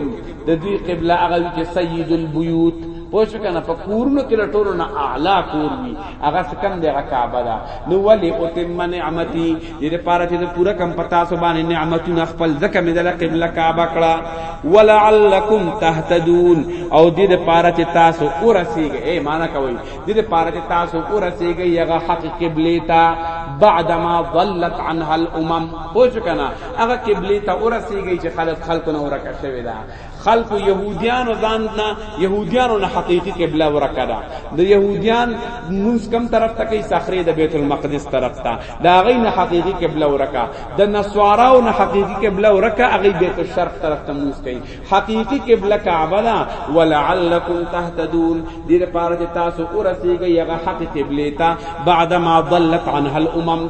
د دوی قبله هغه چې سید البیوت پوه شو کنه په کورونو کې له ټولو نه اعلی کور وي هغه څه کم دی هغه کعبه ده نو ولی اتم نعمتي دې لپاره چې د پوره کم پتا سو باندې نعمتونه خپل ځکه مې د قبله کعبه کړه ولعلکم تهتدون او دې لپاره چې تاسو ورسیږئ اے معنا کوي دې لپاره چې تاسو ورسیږئ هغه حق قبله ته بعدما ضلت عنها الامم پوه شو کنه هغه قبله ته ورسیږئ چې خلک خلکونه ورکه شوی ده خلق يهوديانو ځان نه يهوديانو نه حقيقي قبله ورکه ده د يهوديان موږ کم طرف ته کوي صخره د بیت المقدس طرف ته دا غي نه حقيقي قبله ورکه د نسواراو نه حقيقي قبله ورکه هغه بیت الشرق طرف ته موږ کوي حقيقي قبله کعبه ده ولعلكم تهتدون دې لپاره چې تاسو ورسیږئ هغه حق قبله ته بعد ما ضلت عنها الامم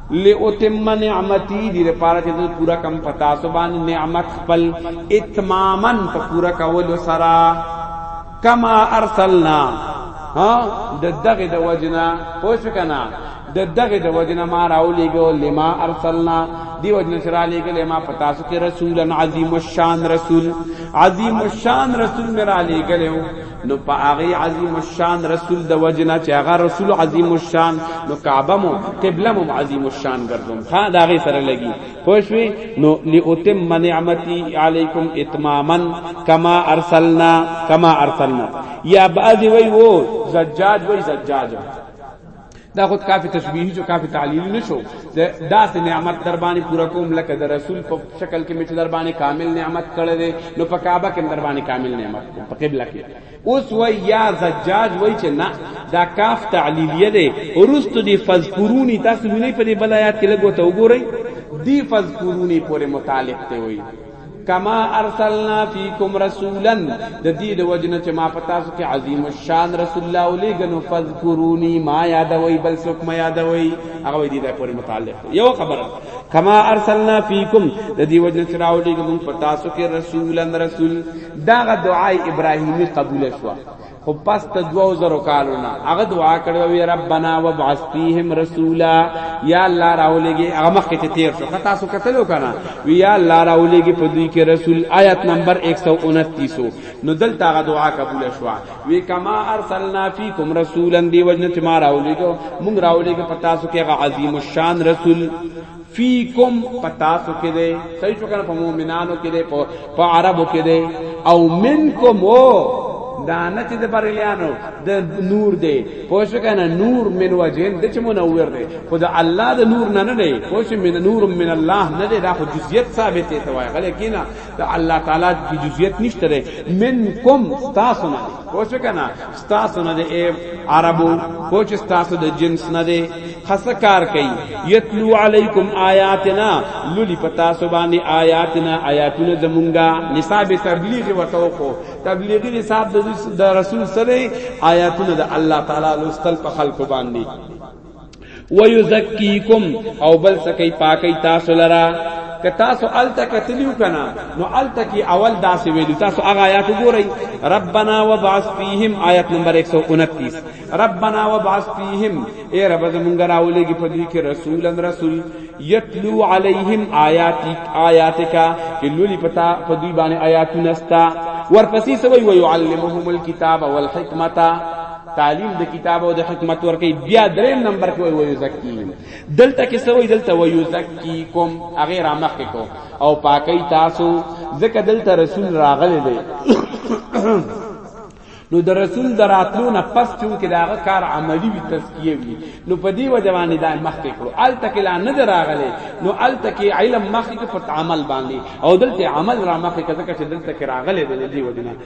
لاتم نعمتي دې لپاره چې زه پورا کم پتا سو باندې نعمت خپل اتمامن په پورا کولو سره کما ارسلنا ها د دغه د وجنا پوښ کنا د دغه د وجنا ما راولېګو لما ارسلنا دی وجنا چرا لېګل ما پتا سو کې رسولن عظیم الشان رسول عظیم الشان رسول میرا لېګلو نو په هغه عظیم الشان رسول د وجنا چې هغه رسول عظیم الشان نو کعبه مو قبله مو عظیم الشان ګرځوم ها دا غي سره لګي پوښوي نو لاتم نعمتي علیکم اتماما کما ارسلنا کما ارسلنا یا بعض وی وو زجاج وی زجاج دا خود کافی تشبیهی جو کافی تعلیلی نشو دا سه نعمت در باندې پورا کوم لکه در رسول په شکل کې میچ در باندې کامل نعمت کړی دی نو په کعبه کې در باندې کامل نعمت کوم په قبله کې اوس وای یا زجاج وای چې نه دا کاف تعلیلیه دی ورست دی فذکرونی تاسو ویني په دې بلایات کې لګو ته وګورئ دی فذکرونی پورې متعلق دی وای کما ارسلنا فیکم رسولا د دې د وجنه چې ما پتا سو کې عظیم الشان رسول الله علی غنو فذکرونی ما یادوي بل څوک ما یادوي هغه دې د پورې متعلق یو خبره کما ارسلنا فیکم د دې وجنه چې راولې غنو پتا سو کې رسولا رسول دا دعای ابراهیمی قبول شو خو پس ته دوو زرو کالو نه هغه دعا کړې وی ربنا وبعث فیهم رسولا یا الله راولېږي هغه مخکې ته تیر شو که تاسو کتلو کنه وی یا الله راولېږي په دوی کې رسول آیت نمبر 129 نو دلته هغه دعا قبول شو وی کما ارسلنا فیکم رسولا دی وجنه چې ما راولېږو مونږ راولېږو په تاسو کې هغه عظیم الشان رسول فیکم پتاسو کې دی صحیح شو کنه په مؤمنانو کې دی په عربو کې دی او منکم او دانه چې د بریلیانو د نور دی پوښ کنه نور من وجهن د چې منور دی خو د الله د نور نه نه دی پوښ من نور من الله نه دی دا خو جزئیت ثابت دی وای غل کینا د الله تعالی د جزئیت نشته منکم تاسو نه پوښ کنه تاسو نه دی عربو خو چې تاسو د جنس نه دی خاصه کار کوي یتلو علیکم آیاتنا للی پتا سو باندې آیاتنا آیاتونه زمونږه نصاب تبلیغ وتوخو تبلیغی نصاب د رسول سره آیاتونه د الله تعالی لوستل په خلق باندې ويزکیکم او بل سکی پاکی تاسو لرا که تاسو الته کتلیو کنا نو الته کی اول داسې ویلو تاسو هغه آیات وګورئ ربنا وبعث فیهم آیت نمبر 129 ربنا وبعث فیهم اے رب زمونږ راولېږي په دې کې رسولن رسول یتلو علیهم آیاتک آیاتک چې لولي پتا په دوی باندې آیاتونه ستا ورپسې سوی ويعلمهم الكتاب والحکمت تعلیم د کتاب او د حکمت ورکی بیا دریم نمبر کې وایو زکیم دلته کې سوې دلته وایو زکیکم هغه را مخ کې کو او پاکي تاسو ځکه دلته رسول راغلی دی نو د رسول دراتلو نه پس چې کې داغه کار عملی وی تزکیه وی نو په دی وجه باندې دا مخ کې کړو ال تک لا نه دراغله نو ال تک علم مخ کې په عمل باندې او دلته عمل را مخ کې ځکه چې دلته کې راغله د دې وجه نه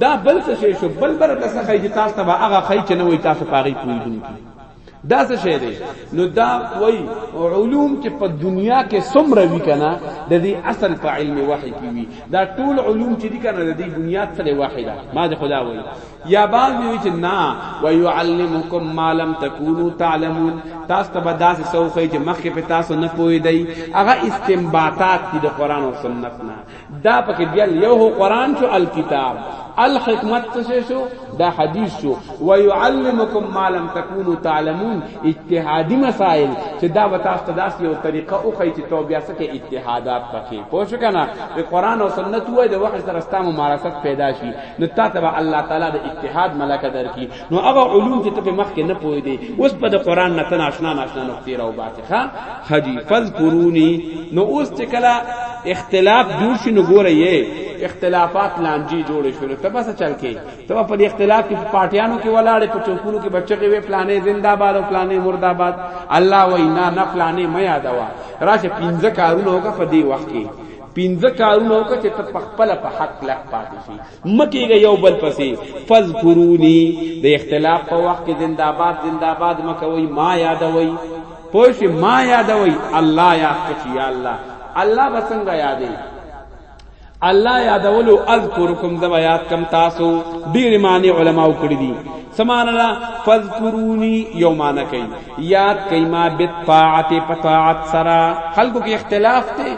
دا بل څه شی شو بل بر کسه خی چې تاسو ته هغه خی چې نه وای تاسو پاغي پویدونکي دا څه شی دی نو دا وای علوم چې په دنیا کې څومره وی کنه د دې اصل په علم وحی کې وی دا ټول علوم چې دي کنه د دې بنیاد سره واحده ما د خدا وای یا بعض وی چې نا ويعلمکم ما لم تکونوا تعلمون تاسو ته داسې سوخی چې مخکې په تاسو نه پوی دی هغه استنباطات دي د قران او سنت نه دا پکې بیا یو هو قران شو الکتاب الحکمت څه شو دا حدیث شو ويعلمکم ما لم تکونوا تعلمون اجتهادي مسائل چې دا وتا ست داس یو طریقه او خی چې تو بیا سکه اجتهادات پکې پوه شو کنه د قران او سنت وای د وحی سره ستاسو ممارست پیدا شي نو تاسو الله تعالی د اجتهاد ملک درکې نو هغه علوم چې ته په مخ کې نه پوي دي اوس په قرآن نه تنا آشنا ناشنا نقطې راو باسي ښا حجي فذكروني نو اوس چې کله اختلاف جوړ شي نو ګوره یې اختلافات لانجی جوړ شو ته بس چل کې ته په دې اختلاف کې پارټیانو کې ولاړې په چوکونو کې بچي وي پلانې زنده باد او پلانې مرده باد الله وینا نه پلانې مې یادوا راشه پنځه کارونه وکړه په دې وخت کې پنځه کارونه وکړه چې ته په خپل په حق لک پاتې شي مکیږي یو بل پسې فذکرونی د اختلاف په وخت کې زنده‌باد زنده‌باد مکوي ما یادوي پوش ما یادوي الله یاد کړي یا الله الله بسنګ یادې الله یادولو اذکرکم زما یاد کم تاسو ډیر معنی علماو کړی دي سمان را فذکرونی یومانه کوي یاد کوي ما بالطاعت پطاعت سرا خلکو کې اختلاف ته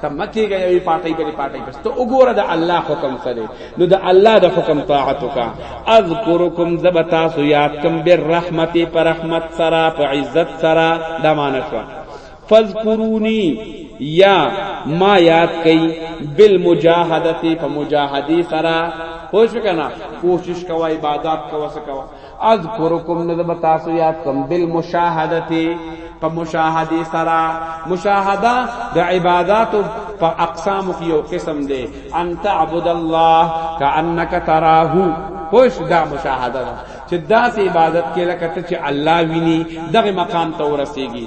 ته مکیږه یوې پارټۍ بلې پارټۍ پس ته وګوره د الله حکم څه دی نو د الله د حکم طاعت وکا اذکرکم زبتا سو یاد کم بالرحمت پر رحمت سرا په عزت سرا دا معنی شو فذکرونی یا ما یاد کئ بالمجاهدتی په مجاهدی سرا پوښ کنا کوشش کوا عبادت کوا سکوا اذکرکم نو زه به تاسو یاد کوم بالمشاهدتی په مشاهده سره مشاهده د عبادت په اقسام کې یو قسم دی ان تعبد الله کانک تراه پوش دا مشاهده ده چې داسې عبادت کې لکه ته چې الله ویني دغه مقام ته ورسیږي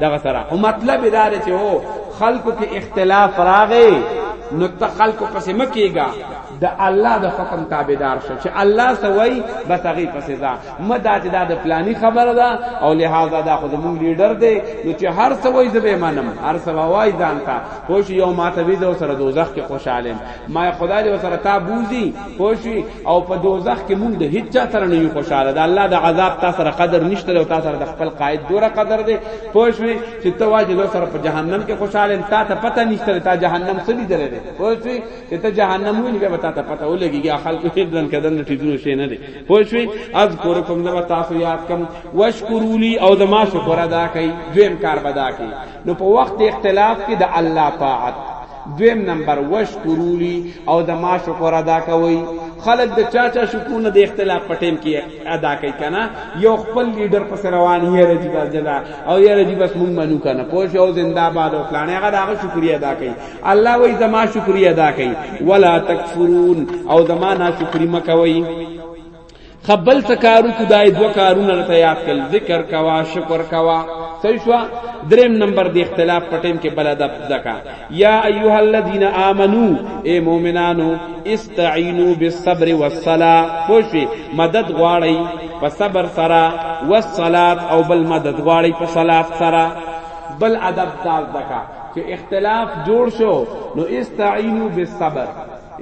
دغه سره او مطلب دا دی چې هو خلکو کې اختلاف راغی نو ته خلکو پسې مکیږه د الله د حکم تابعدار شو چې الله سوي بس هغه پسې ځه مدا چې دا د پلاني خبره ده او لہذا دا خود مونږ لیډر دی نو چې هر سوي زبې منم هر سوي وای ځانتا خوش یو ماتوي زو سره دوزخ کې خوشاله ما خدای دې وسره تا بوزي پوښي او په دوزخ کې مونږ د هیڅ چا سره نه یو خوشاله ده الله د عذاب تا سره قدر نشته او تا سره د خپل قائد دوره قدر دی پوښي چې ته واجه لو سره په جهنم کې خوشاله تا ته پته نشته تا جهنم څه دي درې پوښي چې ته جهنم ویني به تا ته پته ولګي خلکو هیڅ دن کدن ټیټو شي نه دي پوښي از کورکم زما تاسو یاد کم واشکرو لی او زما شکر ادا کوي دویم کار بدا کوي نو په وخت اختلاف کې د الله طاعت دویم نمبر وشکرولی او د ما شکر ادا کوي خلک د چا چا شکرونه د اختلاف په ټیم کې ادا کوي کنه یو خپل لیډر پس روان یې رجی بس جدا او یې رجی بس مونږ منو کنه پوه شو زنده باد او فلانه هغه دغه شکریا ادا کوي الله وای زما شکریا ادا کوي ولا تکفرون او زما ناشکری مکوي خبل تکارو کدای دو کارونه لته یاد کړ ذکر کوا شکر کوا صحیح شو دریم نمبر دی اختلاف پټیم کې بل ادب زکا یا ایها الذین آمنو اے مومنانو استعینوا بالصبر والصلاه پوښی مدد غواړی په صبر سره والصلاه او بل مدد غواړی په صلات سره بل ادب دال دکا چې اختلاف جوړ شو نو استعینوا بالصبر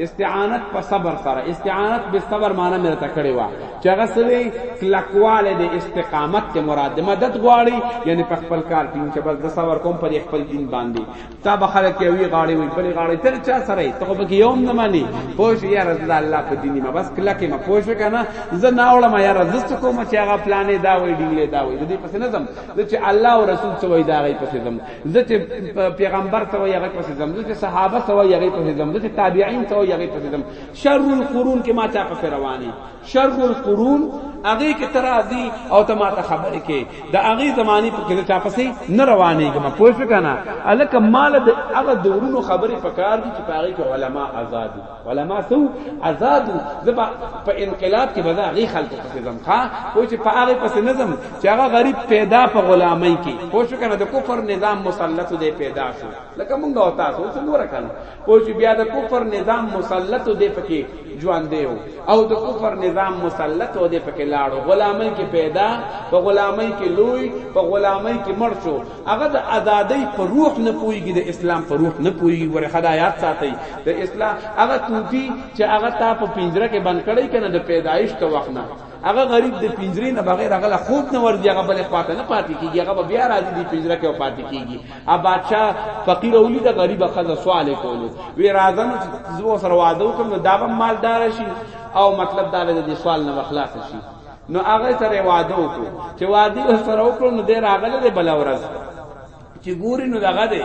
استعانت په صبر سره استعانت به صبر معنی مې راته کړې و چې هغه سوي کلکواله د استقامت ته مراد مدد غواړي یعنی په خپل کار کې چې بس د صبر کوم په خپل دین باندې تا به خلک یوې غاړې وي بلې غاړې تر چا سره ته خو به یوم نه مانی پوه شي یار د الله په دین ما بس کلکه ما پوه شو کنه زه نه وړم یار زست کوم چې هغه پلانې دا وي ډینګلې دا وي دې پس نه زم چې الله او رسول سوي دا غي پس زم زه چې پیغمبر ته وایي هغه پسې ځم زه چې صحابه ته وایي هغه پسې ځم زه چې تابعین ته وایي هغه پسې ځم شر القرون کې ما چا پسې رواني شر القرون هغه کې ترازی او ته ما ته خبرې کې د هغه زماني په کې چا پسې نه رواني ګم پوه شو کنه الکه مال د هغه دورونو خبرې پکار دي چې په هغه کې علما آزاد دي علما سو آزادو زبا په انقلاب کې بدا غي خلق پسې زم ښا خو چې په هغه پسې نظم چې هغه غریب پیدا په غلامۍ کې خو شو کنه د کفر نظام مسلط دی پیدا شو لکه مونږ او تاسو څه نور کنه خو چې بیا د کفر نظام مسلط دی پکې ژوند دی او د کفر نظام مسلط دی پکې لاړو غلامۍ کې پیدا په غلامۍ کې لوی په غلامۍ کې مړ شو هغه د ازادۍ په روح نه پويږي د اسلام په روح نه پويږي ور خدایات ساتي د اسلام هغه توتی چې هغه تا په پنجره کې بند کړی کنه د پیدایش ته وخت نه هغه غریب د پنجرې نه بغیر هغه له خوب نه ورځي هغه بل خواته نه پاتې کیږي هغه بیا راځي د پنجره کې پاتې کیږي ا بادشاہ فقیر اولی د غریب خزه سوال کولو وی راځم چې زو سره واده وکم دا مالدار شي او مطلب دا د سوال نه خلاص شي نو هغه سره وعده وکړو چې وعده یې سره وکړو نو دې راغله دې بل ورځ چې ګوري نو دغه دې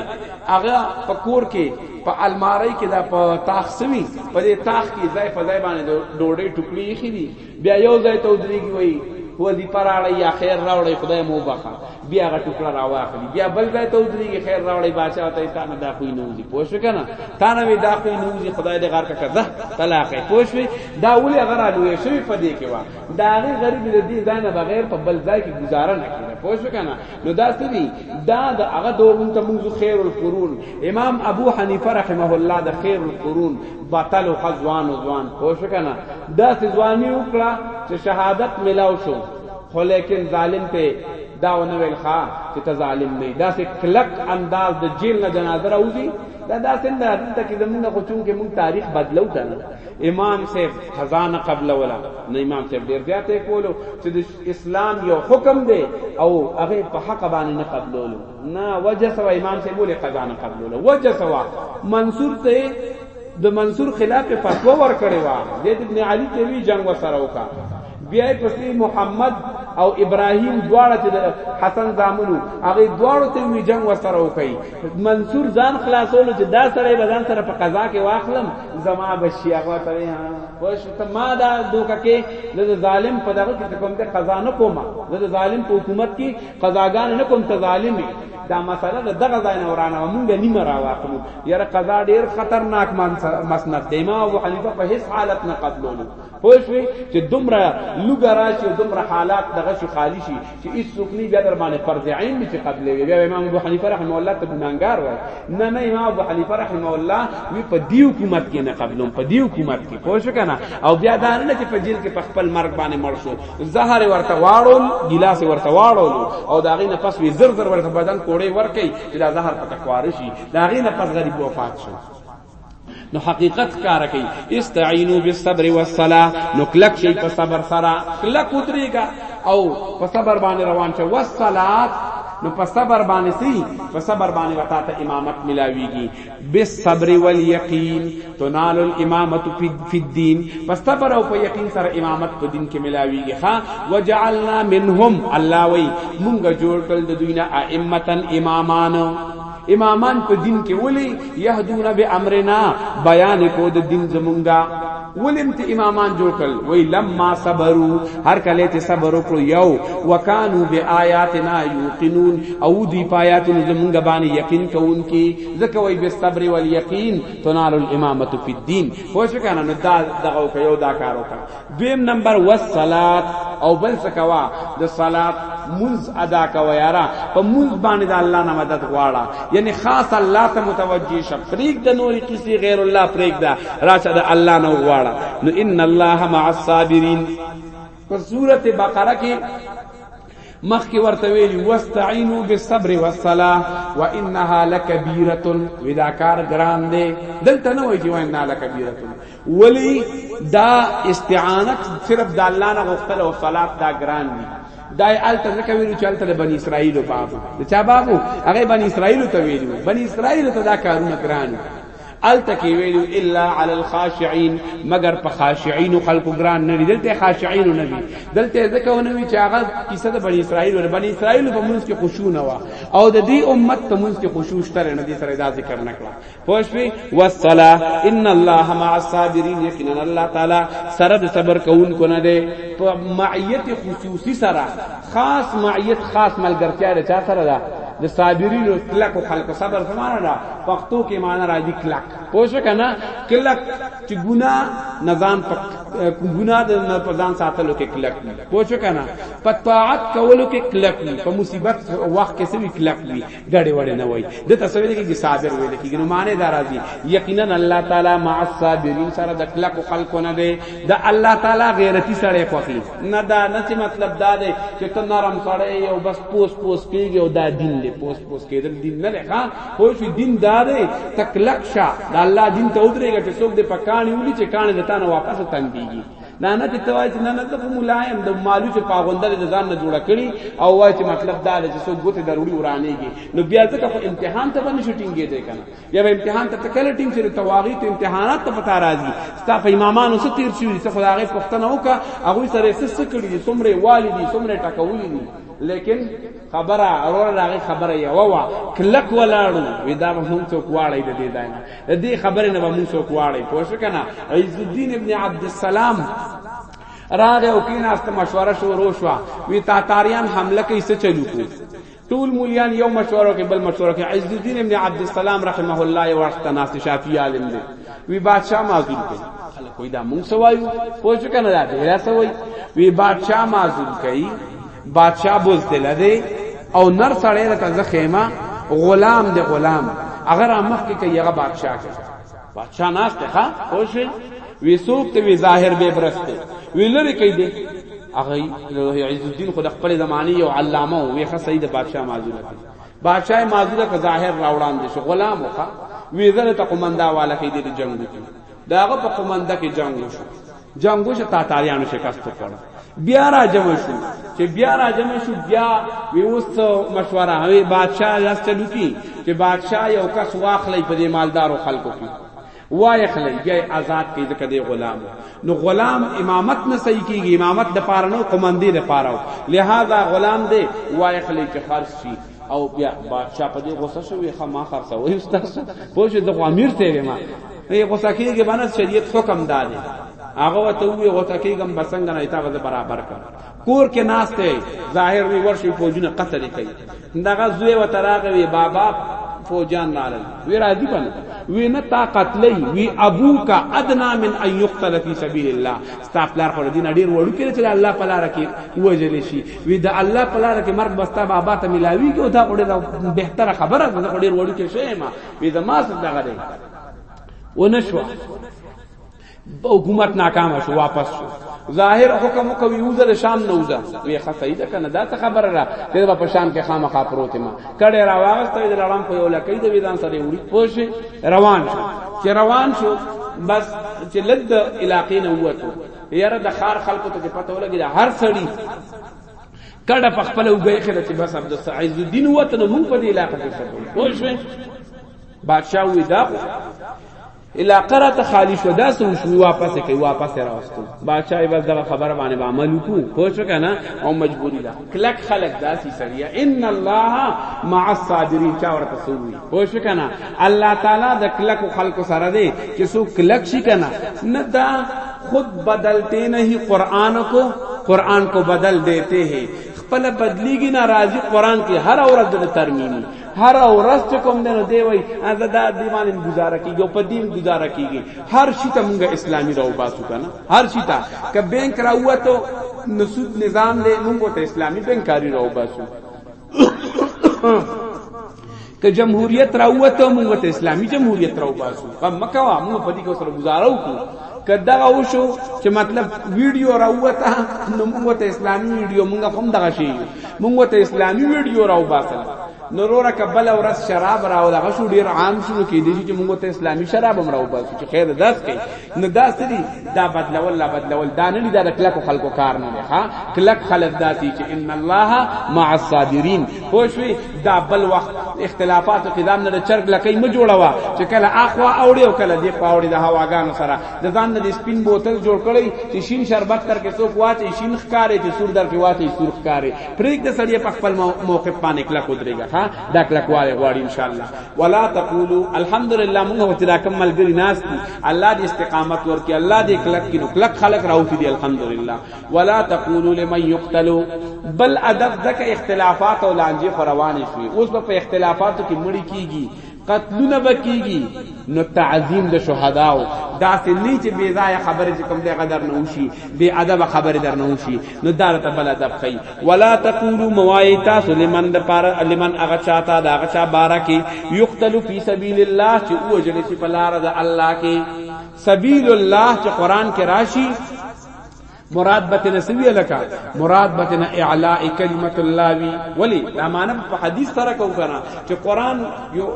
هغه په کور کې په الماری کې دا په تاخ سوي په دې تاخ کې ځای په ځای باندې ډوډۍ ټوکړي خېدي بیا یو ځای ته ودرېږي وای وظیفه راړی یا خیر راوړی خدای مو بخا بیا هغه ټوکړه راواخلي بیا بل ځای ته ودرېږي خیر راوړی باچا ته تا نه دا خو نه وځي پوه شو کنه تا نه دا خو نه وځي خدای دې غار کا کړه طلاق پوه شو دا ولې هغه را لوي شوی په دې کې وا دا غي غریب دې ځای نه بغیر په بل ځای کې گزاره نه کوي پوه شو کنه نو دا څه دي دا د هغه دور مونږ ته مونږ خیر القرون امام ابو حنیفه رحمه الله د خیر القرون بطل او خزوان او ځوان پوه شو کنه دا ځواني وکړه چې شهادت ملاو شو خو لیکن ظالم ته دا ونه ویل ښا چې ته ظالم نه دا سه کلک انداز د جیل نه جنازه راوځي دا دا سند دلته کې زمونږ خو چون کې مونږ تاریخ بدلو کنه امام صاحب خزانه قبل ولا نه امام صاحب ډیر زیات کولو چې د اسلام یو حکم دی او هغه په حق باندې نه قبلولو نه وجه سوا امام صاحب ولې خزانه قبلولو وجه سوا منصور ته د منصور خلاف فتوا ورکړې و زید ابن علی ته وی جنگ وسره وکا بیا پسې محمد او ابراهیم دواړه چې حسن زامنو هغه دواړو ته وی جنگ وسره وکي منصور ځان خلاصول چې دا سره به ځان سره په قضا کې واخلم زما بشي هغه سره ها خوش ته ما دا دوکه کې د ظالم په دغه کې کوم ته قضا نه کوم د ظالم په حکومت کې قضاګان نه کوم ته ظالمي دا مسله دغه ځای نه ورانه مونږه نیمه راواخلو یاره قضا ډیر خطرناک مسند دی امام ابو حنیفه په هیڅ حالت نه قبلولو پوه شوې چې دومره لوګه راشي دومره حالات دغه شي خالی شي چې هیڅ څوک نه بیا در باندې فرض عین نه چې قبلې وي بیا امام ابو حنیفه رحمه الله ته ګناګار وای نه نه امام ابو حنیفه رحمه الله وی په دی حکومت کې نه قبلوم په دی حکومت کې پوه شو کنه او بیا دا نه چې په جیل کې په خپل مرګ باندې مړ شو زهر ورته واړول ګلاس ورته واړول او دا غي نه پس وی زر زر ورته بدن کوړې ورکې چې دا زهر پټکوار شي دا غي نه پس غریب وفات شو نو حقیقت کار کوي استعینوا بالصبر والصلاه نو کلک شي په صبر سره کلک ودرېګا او په صبر باندې روان شه والصلاه نو په صبر باندې سي په صبر باندې وتا ته امامت ملاويږي بالصبر واليقين تنال الامامه في الدين په صبر او په یقین سره امامت په دین کې ملاويږي ها وجعلنا منهم الله وي مونږ جوړ کړل د دوی نه ائمه امامانو امامان په دین کې ولی يهدون بامرنا بیان کو د دین زمونږه ولیم ته امامان جوړ کړ وی لما صبرو هر کله ته صبر وکړو یو وکانو بیااتنا یوقنون او دی پایات زمونږه باندې یقین کوونکی ځکه وی به صبر ول یقین تنال الامامه فی الدین خو څه کنه نو دا دغه یو دا کار وکړه دویم نمبر والصلات او بل څه کوا د صلات منز ادا کوا یارا په منز باندې د الله نه مدد غواړه یعنی خاص الله ته متوجی شه فریق د نوري کسی غیر الله فریق دا راشه د الله نه غواړه نو ان الله مع الصابرین په سورته بقره کې مخکې ورته ویلی واستعینوا بالصبر والصلاه وانها لکبیره ودا کار ګران دی دلته نه وایي چې وانها لکبیره ولی دا استعانت صرف د الله نه غوښتل او صلات دا ګران دی دای الته ځکه ویلو چې الته بنی اسرائیل بابو د چا بابو هغه بنی اسرائیل ته ویلو بنی اسرائیل ته دا کارونه ګران الته کې ویلو الا علی الخاشعين مگر په خاشعين خلکو ګران نه دلته خاشعين نه وي دلته ځکه ونه وي چې هغه کیسه د بنی اسرائیل ور بنی اسرائیل په منځ کې خشوع نه وا او د دې امت په منځ کې خشوع شته نه دي سره دا ذکر نه کړه پوښوي والصلاه ان الله مع الصابرين یقینا الله تعالی سره د صبر کوونکو نه دی په معیت خصوصي سره خاص معیت خاص ملګرتیا د چا سره ده د صابرینو کلک خلق صبر سمانه ده پښتو کې معنی راځي کلک پوه شو کنه کلک چې ګنا نزان پک ګنا د پردان ساتلو کې کلک وي پوه شو کنه په طاعت کولو کې کلک وي په مصیبت وخت کې سوي کلک وي ګړې وړې نه وای د تصویر کې صابر ویل کېږي نو معنی دا راځي یقینا الله تعالی مع الصابرین سره د کلک خلق نه دی د الله تعالی غیرتی سره خوخي نه دا نه چې مطلب دا دی چې ته نرم سره یو بس پوس پوس کېږي او دا دین له پوس پوس کېدل دین نه دی ښا خو شي دین دا دی تکلک شه د الله دین ته ودرېږي چې څوک دې پکانی ولي چې کانه دتانه واپس تنګيږي دا نه چې ته وایې چې نه نه زه خو ملا یم د مالو چې پاغونده د ځان نه جوړه کړي او وایې چې مطلب دا دی چې څوک ګوتې دروړي ورانېږي نو بیا ځکه خو امتحان ته به نشو ټینګېدی که نه بیا به امتحان ته ته کله ټینګ شې نو تواغیتو امتحانات ته په تا راځي ستا په امامانو څه تېر شوي دي څه خو د هغې پوښتنه وکړه هغوی سره یې څه څه کړي دي څومره یې والي دي څومره یې ټکولي دي لیکن خبره اورور راغی خبره یو وا کلک ولاړو ودا به هم څوک واړی د دې ځای د دې خبرې نه به موږ څوک واړی پوه شو کنه عز الدین ابن عبد السلام راغه او کیناست مشوره شروع شو وی تاتاریان حمله کوي څه چلو کو ټول مولیان یو مشوره کې بل مشوره کې عز الدین ابن عبد السلام رحمه الله یو وخت ناس شافعی عالم دی وی بادشاہ معذور دی خلک وای دا مونږ سوایو پوه شو کنه دا ډیره سوای وی بادشاہ معذور کوي بادشاہ بولته لدی او نر سړی د تزه خیمه غلام دی غلام اگر امخ کې کوي هغه بادشاہ کې بادشاہ ناس ته ښا خوش وی سوق ته وی ظاهر به برسته وی لری کوي دی هغه عز الدین خو د خپل زمانی یو علامه وی خه سید بادشاہ معذوره بادشاہ معذوره که ظاهر راوړان دي شو غلام وخه وی زره ته قومندا والا کې دی جنگ وکړي داغه په قومنده کې جنگ وشو جنگ وشو تاتاریانو شکست وکړ بیا را جمع شو چې بیا را جمع شو بیا وی اوس مشوره هوی بادشاہ لاس چلو کی چې بادشاہ یو کس واخلې په دې مالدارو خلکو کې وای خلې بیا آزاد کې ځکه دی غلام نو غلام امامت نه صحیح کیږي امامت د پاره نو قومندې د پاره لہذا غلام دی وای خلې چې خرج شي او بیا بادشاہ په دې غوسه شو وی خما خرڅه وای استاد پوه شو د امیر ته ما ای غوسه کیږي باندې شریعت حکم دادې هغه وته وی غوسه کیږم بسنګ نه ایتا غزه برابر کړ کور کې ناس ته ظاهر وی ورشي فوجونه قتل کوي دغه زوی وته راغوي بابا فوجان نارل وی راضی بنه وی نه تا قتلی وی ابو کا ادنا من ان یقتل فی سبیل الله ستا پلار خو دین ډیر وړو کې چې الله پلار کې وجل شي وی د الله په لار کې مرګ بستا بابا ته ملاوي کې او دا وړه بهتره خبره ده وړه وړي کې شی ما وی زما څه دغه دی ونشو حکومت ناکام شو واپس شو ظاهر حکم کوي وزل شام نه وزا وی خفای ده کنه دا ته خبره را دغه په شام کې خامخا پروت ما کړه را واغسته د لړم په یو لکې د ویدان سره وړي پوش روان شو چې روان شو بس چې لد علاقې نه وته یاره د خار خلکو ته پته ولګی دا هر سړی کډه په خپل وګی خره چې بس عبد العزیز الدین وته نو مونږ په دې علاقې کې شته پوه شئ بادشاہ وی دا علاقه را ته خالی شو دا سو شو واپس کوي واپس راوستو بادشاہ بس دا خبر باندې به عمل وکړو پوه شو کنه او مجبوری دا کلک خلق داسي سړیا ان الله مع الصابرین چا ورته سووی پوه شو کنه الله تعالی د کلکو خلکو سره دی چې سو کلک شي کنه نه دا خود بدلتے نہیں قرآن کو قرآن کو بدل دیتے ہیں خپل بدلیږي ناراضي قرآن کې هر اورز د ترمیم هر اورز چې کوم دی نو دی وای دا د دې باندې گزاره کیږي او په دین گزاره کیږي هر شي ته مونږه اسلامي راو باسو کنه هر شي ته ک بینک راوته نسود نظام دې مونږ ته اسلامي بینکاری راو باسو که جمهوریت راوته موږ ته اسلامي جمهوریت راو باسو غم مکوا موږ په دې کې سره گزاره وکړو کدا او شو چې مطلب ویډیو راوته نو موږ ته اسلامي ویډیو موږ هم دغه شي موږ ته اسلامي ویډیو راو باسل نورور کبل ورس شراب راو دغه شو ډیر عام شو کې دي چې موږ ته اسلامي شراب هم راو باسو چې خیر درس کوي نو دا سری دا بدلول لا بدلول دا نه دا کلک خلکو کار نه ها کلک خلک داسي چې ان الله مع الصابرین خوشوي دا بل وخت اختلافات کې ځان نه چرګ لکې م جوړوا چې کله اخوا اوړي او کله دی پاوړي د هواګانو سره د ځان نه سپین بوتل جوړ کړي چې شین شربت تر کې څوک واچي شین ښکارې چې سور در کې واچي سور ښکارې پرېګ د سړی په خپل موقف باندې کلک ودرېږي ها دا کلک واله غواړي ان شاء الله ولا تقولوا الحمدلله موږ او تدا کوم ملګری ناس دي الله دې استقامت ورکړي الله دې کلک کینو کلک خلق راوتی دي الحمدلله ولا تقولوا لمن يقتل بل ادب دک اختلافات او لانجه فروانې شوي اوس په اختلافاتو کې مړی کیږي قتلونه بکیږي نو تعظیم د شهداو دا سه نه چې بی ځای خبره چې کوم دی غدر نه وشي بی ادب خبره در نه وشي نو دا ته بل ادب کوي ولا تقولوا موای تاسو لمن د پار لمن هغه چاته دا هغه چا بارکی یقتل فی سبیل الله چې او جل چې په لار د الله کې سبیل الله چې قران کې راشي مراد بتنه سوی لکا مراد بتنه اعلاء کلمت الله وی ولی دا معنی په حدیث سره کو کنه چې قران یو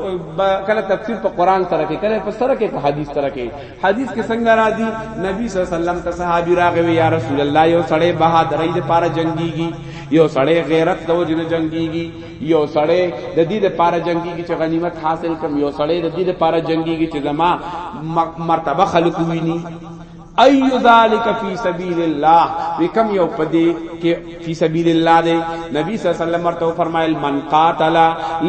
کله تفسیر په قران سره کې کله په سره کې په حدیث سره کې حدیث کې څنګه راځي نبی صلی الله علیه وسلم ته صحابي راغوي یا رسول الله یو سړی بهادرۍ د پاره جنگيږي یو سړی غیرت د وجې نه جنگيږي یو سړی د دې د پاره جنگيږي چې غنیمت حاصل کم یو سړی د دې د پاره جنگيږي چې زما مرتبه خلق ویني اي ذالک فی سبیل الله وکم یو پدې کې فی سبیل الله دی نبی صلی الله علیه وسلم ورته فرمایل من قاتل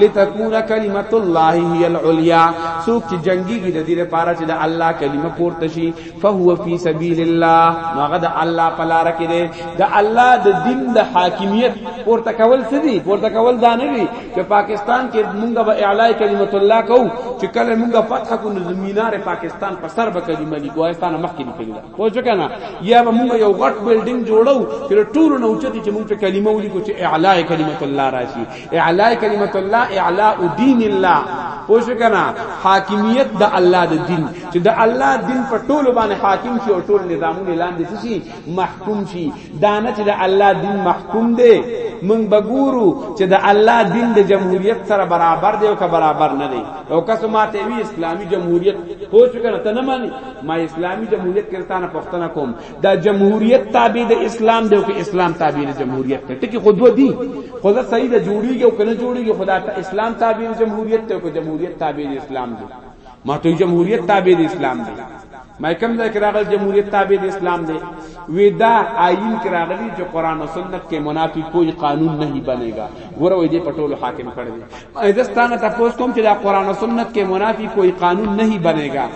لتكون کلمت الله هی العلیا سوک چې جنگی کی د دې لپاره چې د الله کلمه پورته شي فهو فی سبیل الله هغه د الله په لار کې دی د الله د دین د حاکمیت پورته کول څه دی پورته کول دا نه دی چې پاکستان کې مونږ به اعلی کلمت الله کو چې کله مونږ فتح کو نو زمینار پاکستان په سر به کلمه لیکو ایستانه مخکې لیکل پوه شو کنه یا به موږ یو غټ بلډینګ جوړو چې ټول نه اوچتي چې موږ په کلمه ولیکو چې اعلی کلمت الله راشي اعلی کلمت الله اعلی دین الله پوه شو کنه حاکمیت د الله د دین چې د الله دین په ټول باندې حاکم شي او ټول نظامونه لاندې شي محکوم شي دانه چې د الله دین محکوم دی مونږ بګورو چې د الله دین د جمهوریت سره برابر دی او که برابر نه دی او که څه ماته وی اسلامي جمهوریت خو څه کنه ته نه مانی ما اسلامي جمهوریت کرتانه پښتنه کوم دا جمهوریت تابع د اسلام دی او که اسلام تابع د جمهوریت دی ټکی خود ودی خو دا صحیح د جوړیږي او کنه جوړیږي خدا ته اسلام تابع د جمهوریت دی او که جمهوریت تابع د اسلام دی ما ته جمهوریت تابع د اسلام دی ما کوم ځای کې راغلی جمهوریت تابع د اسلام دی وی دا آئین کې راغلی چې قران او سنت کې منافی کوئی قانون نہیں بنے گا ګوره وی دې پټول حاکم کړی دی ازستانه تاسو کوم چې دا قران او سنت کې منافی کوئی قانون نہیں بنے گا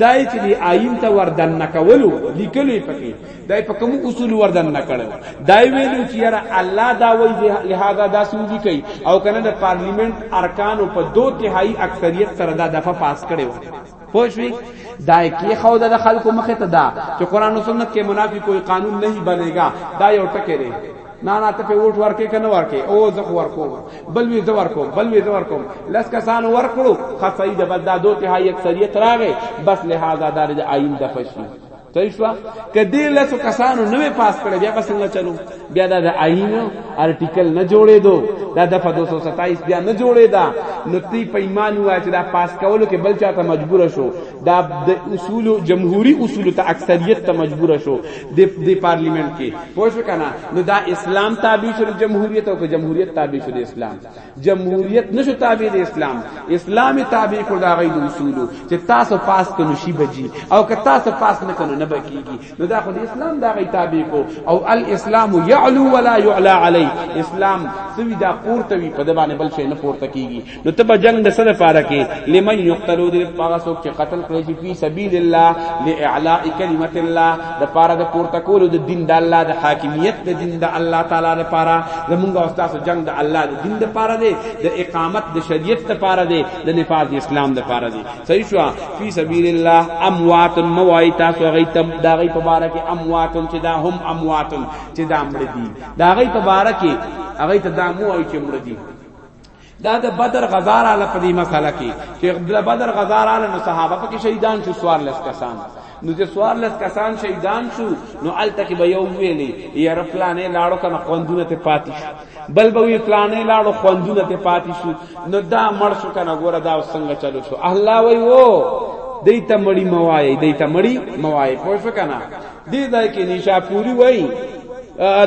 دای چې دی آئین ته وردن نکولو لیکلې پکې دای په کوم اصول وردن نه کړو دای ویلو چې یاره الله دا وایي لہذا دا سودی کوي او کنه د پارلیمنت ارکانو په دو تهایی اکثریت سره دا دفعه پاس کړي و پوښوي دای کی خو د خلکو مخه ته دا چې قران او سنت کې منافق کوئی قانون نه بنےګا دا یو ټکی دی نه نه ته په ووټ ورکې کنه ورکې او زه خو ورکو بل وی زه ورکو بل وی زه ورکو لس کسان ورکړو خاصه د بل دا دوه تهایی اکثریت راغې بس لہذا دار د آئین د فشل صحیح شو کدی لاسو کسانو نوې پاس کړې بیا بس نه چلو بیا دا د آئین آرټیکل نه جوړې دو دا د 227 بیا نه جوړې دا نو تی په ایمان وای چې دا پاس کولو کې بل چاته مجبور شو دا د اصول جمهوری اصول ته اکثریت ته مجبور شو د د پارلیمنت کې پوه شو کنه نو دا اسلام تابع شو جمهوریت او جمهوریت تابع شو د اسلام جمهوریت نشو تابع د اسلام اسلامي تابع کو دا غي د اصولو چې تاسو پاس کنو شي بجي او که تاسو پاس نه کنو نه بکیږي نو دا خو د اسلام دا غي تابع کو او الاسلام يعلو ولا يعلى علي اسلام سوي دا پورته وي په دبانې بل شي نه پورته کیږي نو تب جنگ د سره پاره کې لمن يقتلوا د پاغه څوک چې قتل کړی شي په سبيل الله لاعلاء کلمت الله د پاره د پورته کولو د دین د الله د حاکمیت د دین د الله تعالی د پاره زمونږ او تاسو جنگ د الله د دین د پاره دی د اقامت د شریعت د پاره دی د نفاذ د اسلام د پاره دی صحیح شو فی سبیل الله اموات موای تاسو غی تم دا غی په باره کې اموات چې دا هم اموات چې دا مړ دي دا غی په باره کې هغه ته دا موای چې مړ دي دا د بدر غزا رااله په دې مسله کې چې د بدر غزا رااله نو صحابه پکې شهیدان شو سوار لس کسان نو چې سوار لس کسان شهیدان شو نو الته کې به یو ویلې یې رپلانې لاړو کنه خوندونه ته پاتې شو بل به وی پلانې لاړو خوندونه ته پاتې شو نو دا مړ شو کنه ګوره دا څنګه چلو شو الله وی وو دیتا مړی موای دیتا مړی موای پوه شو کنه دې ځای کې نشاپوري وای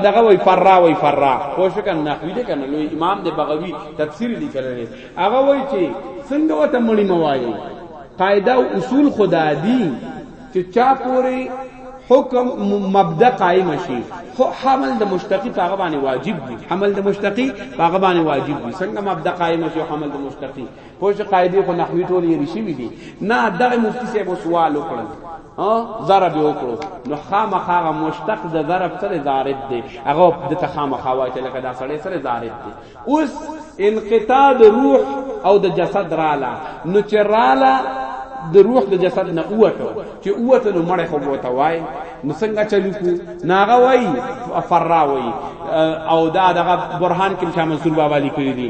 دغه وای فرا وای فرا خو شو کنه نحوی دې کنه لوی امام دې بغوی تفسیر لیکل لري هغه وای چې څنګه وته مړی موای قاعده او اصول خدا دی چې چا پوری حکم مبدا قائم شي خو حمل د مشتقي په هغه باندې واجب دي حمل د مشتقي په هغه باندې واجب دي څنګه مبدا قائم شي حمل د مشتقي خو چې قاعده خو نحوی ټول یې رشي دي نه دغه مفتی صاحب سوال وکړل ضرب یې وکړو نو خامخا هغه مشتق د ضرب سره ضارب دی هغه د ته خامخا وایي چې لکه دا سړی سره ضارب دی اوس انقطاع د روح او د جسد رااله نو چې رااله د روح د جسد نه اوټو چې اوټو نو مړ خو بوته وای نو څنګه چلو کو ناغه وای فرا وای او دا دغه برهان کې شاه منصور بابا لیکلی دی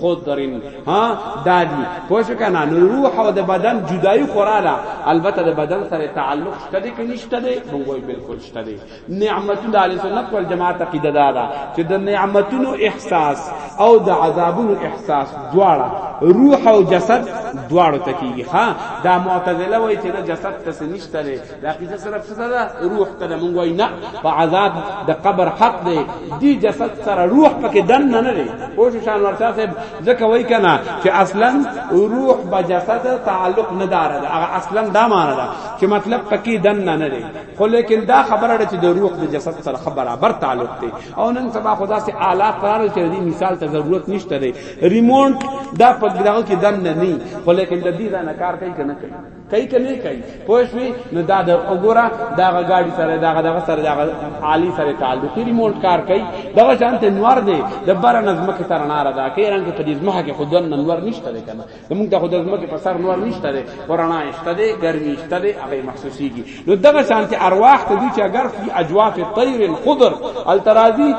خود درین ها دادی پوه شو کنه نو روح او د بدن جدای خوراله البته د بدن سره تعلق شته دي که نشته دي موږ وایو بالکل شته دي نعمتونه د اهل سنت والجماعت عقیده دارا چې د نعمتونو احساس او د عذابونو احساس دواړه روح او جسد دواړو تکیږي ها دا معتزله وایي چې د جسد تس نشته دي دا قصه صرف څه ده روح ته مونږ وای نه په عذاب د قبر حق دی دی جسد سره روح پکې دن نه نه دی او شان ورته صاحب ځکه وای کنه چې اصلا روح به جسد تعلق نه دار ده هغه اصلا دا معنی ده چې مطلب پکې دن نه نه دی خو لیکن دا خبره ده چې د روح د جسد سره خبره بر تعلق دی او نن سبا خدا سي آلات قرار چې دی مثال ته ضرورت نشته دی ریمونټ دا په دغه کې دن نه نه خو لیکن د دې نه کار کوي کنه کوي کوي که نه کوي پوه شوې نو دا د وګوره دغه ګاډي سره دغه دغه سره دغه عالی سره تعلقي ریموټ کار کوي دغه شانته نور دی د بر نظمکه تر نار دا کوي رنګ په دې ځمکه کې خود نور نشته دی کنه زموږ د خود ځمکه په سر نور نشته دی ورنا نشته دی ګرمي نشته دی هغه محسوسيږي نو دغه شانته ارواح ته دوی چې اگر فی اجواف الطير الخضر الترازی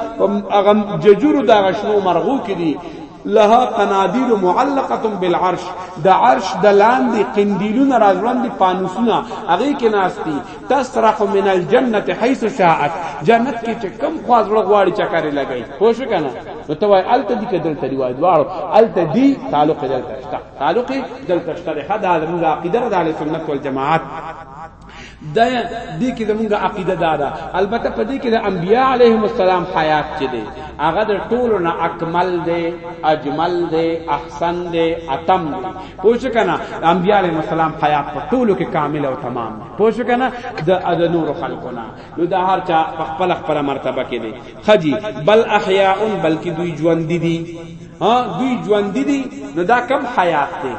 هغه ججور دغه شنو مرغو کې دي لها قنادیل معلقه بالعرش د عرش د لاندې قندیلونه راځوندي پانوسونه هغه کې ناشتي تسرح من الجنه حيث شاءت جنت کې چې کم خواځړه غواړي چکر لګي خو شو کنه نو ته وای الته دي کدل تری وای دواړو الته دي تعلق دلته شته تعلق دلته شته دا زموږ عقیده ده د سنت والجماعت دا دې کې زمونږه عقیده دا ده البته په دې کې د انبیاء علیهم السلام حیات چې دی هغه د ټولو نه اکمل دی اجمل دی احسن دی اتم دی پوښ کنه انبیاء علیهم السلام حیات په ټولو کې کامل او تمام دی پوښ کنه د د نور خلقو نه نو دا هر چا په خپل خپل مرتبه کې دی خجی بل احیاء بلکې دوی ژوند دي ها دوی ژوند دي نو دا کم حیات دی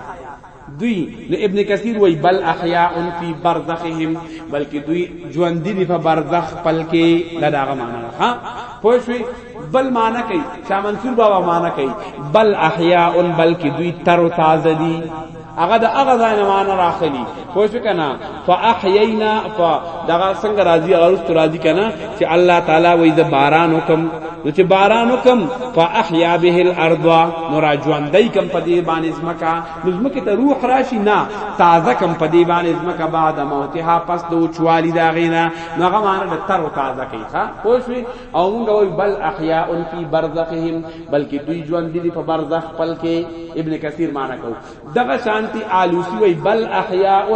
دوی، نو ابن کثیر وایي، بل احیاء فی برزخهم، بلکې دوی ژوندي دي په برزخ خپل کې، دا د هغه معنی ده. پوه شوې؟ بل معنی کوي، شاه منصور بابا معنی کوي، بل احیاء بلکې دوی تر و تازه دي، هغه د هغه ځای نه معنی راخلي، پوه شوې که نه؟ فاحیینا فا دغه څنګه راضی غرست راضی کنه چې الله تعالی وې د باران حکم نو چې باران حکم فاحیا به الارض نو راجوان دای کم په دې باندې زمکا نو زمکه ته روح راشي نه تازه کم په دې باندې زمکا بعد موتها پس دو چوالی دا غینا نو هغه معنی د تر تازه کوي ها پوښوي او موږ وای بل احیاء فی برزخهم بلکې دوی ژوند دي په برزخ پل کې ابن کثیر معنی کوي دغه شانتی آلوسی وی بل احیاء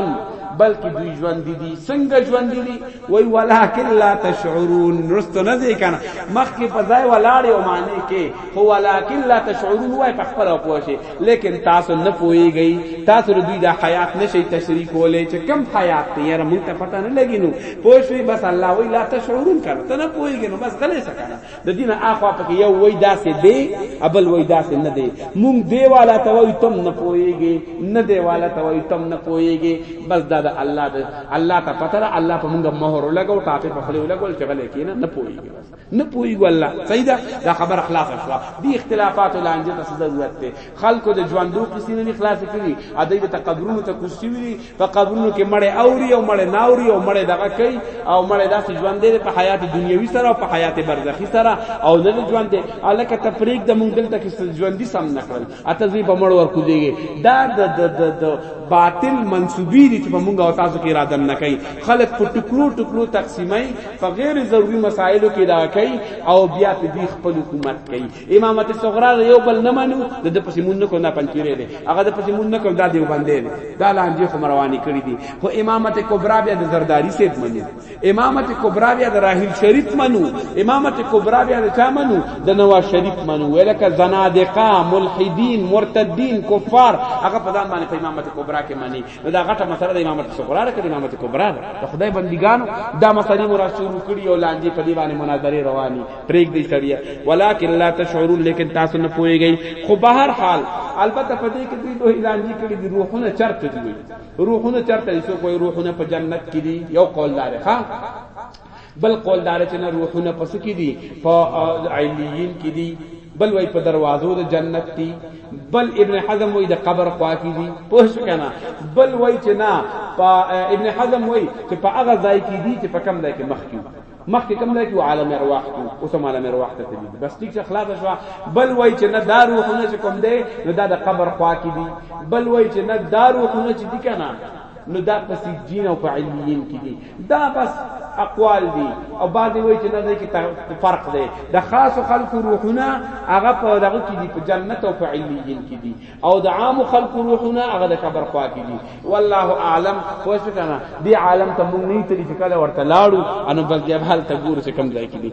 بلکې دوی ژوند دي څنګه ژوند دي وای ولکن لا تشعرون رستو نه ځی کنه مخکې په ځای ولاړ او معنی کې هو ولکن لا تشعرون وای په خپل پوه شي لیکن تاسو نه پويږئ تاسو دوی د حیات نشي تشریح کولای چې کم حیات دی یاره مونږ ته پته نه لګی نو پوه شئ بس الله وی لا تشعرون کنه ته نه پويږئ نو بس غلې سکنه د دین اخوا پکې یو وای داسې دی ابل وای داسې نه دی مونږ دیواله ته وای تم نه پويږي نه دیواله ته وای تم نه پويږي بس دا د الله د الله ته پته ده الله په مونږه مهر لګاو ټاپه په خلی لګول چې غلې کینه نه پويږي بس نه پويږي الله سیدا دا خبر خلاص شو دی اختلافات لاندې ته ضرورت دی خلکو د ژوندو کیسې نه خلاص کړي ا دې ته قبرونو ته کوشتي وي په قبرونو کې مړې اوري او مړې ناوري او مړې دغه کوي او مړې داسې ژوند دی په حیات دنیوي سره او په حیات برزخي سره او د ژوند دی الکه تفریق د مونږ دلته کې ژوندۍ سم نکړل اته زی په مړ ورکو دیږي دا د د د باطل منسوبي دي چې په مونږ او تاسو کې اراده نه کوي خلک په ټکلو ټکلو تقسیمای په غیر ضروري مسایلو کې دا کوي او بیا په دې خپل حکومت کوي امامت صغرا یو بل نه منو د د پسې مون نه کو نه پنځپیرې دی هغه د پسې مون نه کو دا دی باندې دی دا لاندې خو مروانی کړی دی خو امامت کبرا بیا د زرداری سیب منو امامت کبرا بیا د راحیل شریف منو امامت کبرا بیا د چا منو د نواز شریف منو ولکه زنادقه ملحدین مرتدین کفار هغه په ځان باندې امامت کبرا کې منی نو دا غټه مسله د امامت صغرا ده کړي امامت کبرا ده د خدای بندګانو دا مسلې مرا شروع کړي او لاندې په دی باندې مناظره رواني پرېګ دی سړیا ولکن لا تشعرون لیکن تاسو نه پويږئ خو بهر حال البته په دې کې دوی دوه لاندې کړي دي روحونه چرته دي روحونه چرته دي سو کوئی روحونه په جنت کې دي یو قول لاره ها بل قول دار چې نه روحونه پس کې دي په علیین کې دي بل وای په دروازو د جنت دي بل ابن حزم وای د قبر خوا کې دي پوه شو کنه بل وای چې نه په ابن حزم وای چې په هغه ځای کې دي چې په کم ځای کې مخ کې مخکې کوم ځای کې عالم ارواح کو اوس هم عالم ارواح ته تللی بس ټیک څه خلاص شو بل وای چې نه دا روحونه چې کوم دی نو دا د قبر خوا کې دي بل وای چې نه دا روحونه چې دي کنه نو دا په سجین او په علیین کې دي دا بس اقوال دي او بعد وی چې نه دی کې فرق دی د خاص خلق روحونه هغه په دغه کې دي په جنت او په علیین کې دي او د عام خلق روحونه هغه د قبر خوا کې دي والله اعلم خو څه کنه دی عالم ته مونږ نه تلې چې کله ورته لاړو ان بس دی حال ته ګور څه کم ځای کې دي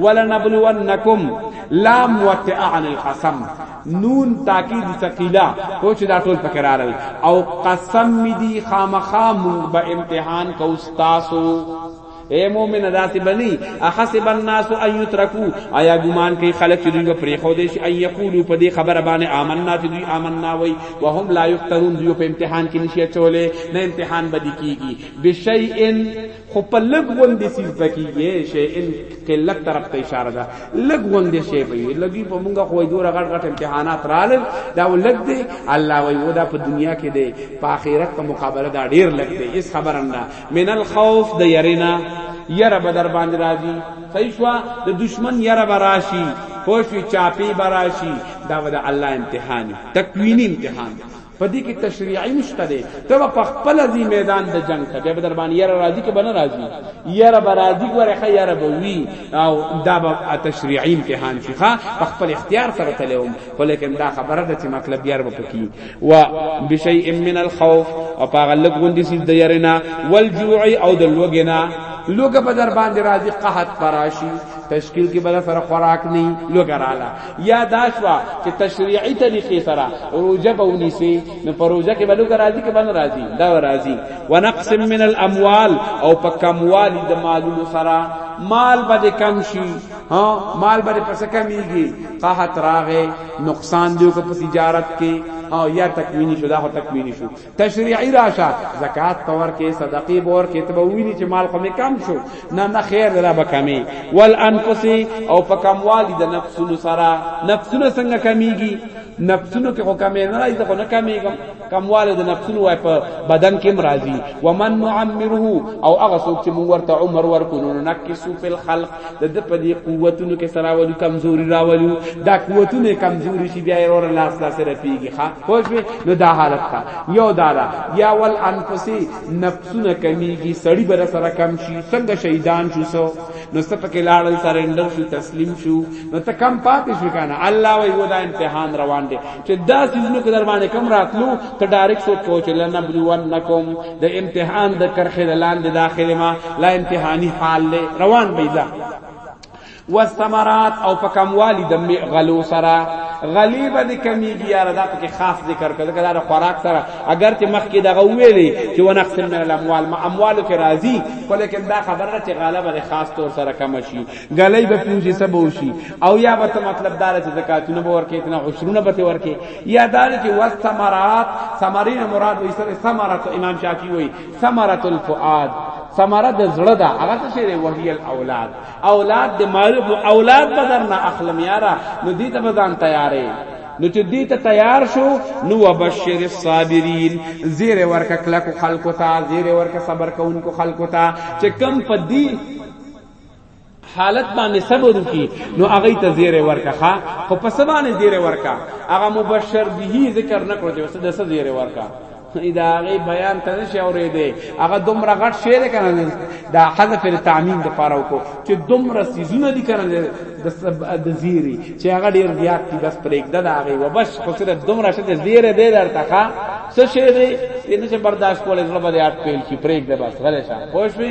ولنبلونکم لام وقع عن القسم نون تاکید ثقيله او چې دا ټول پکې راغل او قسم می دی خامخا مونږ به امتحان کو استاسو اے مومن ذات بنی احسب الناس ان یترکو آیا ګمان کوي خلک چې دوی پرې خو دې شي ان یقولو په دې خبره باندې آمنا چې دوی آمنا وای وهم لا یفترون دوی په امتحان کې نشي چولې نه امتحان بدی کیږي بشیئن خو په لږ غوندې څیز به کېږي شی ان قلت طرف ته اشاره ده لږ غوندې شی به وي لږي په مونږه خو دوره غټ غټ امتحانات رالل دا لږ دی الله وایي و دا په دنیا کې دی په آخرت په مقابله دا ډیر لږ دی هیڅ خبره نه من الخوف د یرینا یره به در باندې راځي صحیح شو د دشمن یره به راشي پوه شوي چاپی به راشي دا به د الله امتحان تکویني امتحان دی په دې کې تشریعي نشته دی ته به په خپل ځي میدان د جنگ ته بیا به در باندې یاره راضي که به نه راضي یاره به راضي ګوره ښه یاره به وي او دا به تشریعي امتحان شي ښه په خپل اختیار سره تللی وم خو لیکن دا خبره ده چې مطلب یاره به پکې و بشیء من الخوف او په هغه لږ غوندې څیز د یارې نه والجوع او د لوږې نه لوګه بدر باندې راځي قحط پراشي تشکیل کې بدر سره خوراک نه لوګه رااله یا دا شوا چې تشریعي طریقې سره روزه به ونیسي نو په روزه کې بلو راضي کې باندې راضي دا راضي ونقص من الاموال او په کموال د مالونو سره مال به کم شي ها مال به پس کمیږي قحط راغې نقصان دیو په تجارت کې او یا تکوینی شو دا هو تکوینی شو تشریعی راشه زکات پور کې صدقې بور کې ته ویني چې مال خو کم شو نه نه خیر دلا به کمی ول انفس او په کموالی د نفسونو سره نفسونه څنګه کمیږي نفسونو کې خو کمی نه راځي خو نه کمیږم کمواله د نفسونو وای په بدن کې مرাজি ومن نعمره او هغه څوک چې موږ ورته عمر ورکو نو نکسو په خلق د د په دې قوتونو کې سره ولي کمزوري راولي دا قوتونه کمزوري شي بیا ور لاس لا سره پیږي ښا پوه نو دا حالت تا یو دارا یا ول انفسي نفسونه کمیږي سړی بر سره کم شي څنګه شهیدان شو سو نو سپکه لاړل سرندر شو تسلیم شو نو ته کم پاتې شو کنه الله وی ودا امتحان روان دي چې دا سيزونو کې در باندې کم راتلو ته ډایرکټ سوچ کوچ لنه بلوانکم د امتحان د کرخې لاندې دا خلمه لا امتحاني حال له روان بیدا والثمرات او پکموالی د غلو سره غلی به د کمیږي یار دا پکې خاص ذکر کړه دا د خوراک سره اگر چې مخکې دغه ویلې چې ونقسم من الاموال ما اموال کې راضي خو لیکن دا خبره چې غالبا خاص طور سره کم شي غلې به پوجي سبو شي او یا به مطلب دار چې زکاتونه به ورکې اتنا عشرونه به ورکې یا دار چې واستمرات ثمرین مراد وې سره ثمرات امام شافعي وې ثمرات الفؤاد ثمره د زړه دا هغه څه شی وهی الاولاد اولاد د معروف اولاد بدر نه اخلم یارا نو دې ته بدان تیارې نو چې دې ته تیار شو نو وبشر الصابرین زیر ورک کلک خلق تا زیر ورک صبر کوونکو خلق تا چې کم په دې حالت باندې صبر وکي نو هغه ته زیره ورکا خو په سبانه زیره ورکا هغه مبشر به ذکر نکړو چې وسه د سه زیره ورکا دا هغه بیان ته نشي اورې دی هغه دومره غټ شی دی کنه دا حذف تعمیم د پاره وکړو چې دومره سيزونه دي کنه د زیری چې هغه ډیر زیات دي بس پرېګ د هغه وبس خو سره دومره شته زیره دی درته ښا څه شی دی دې نه برداشت کولای زړه باندې اټ پیل کی پرېګ د بس غلې شه خوښ وي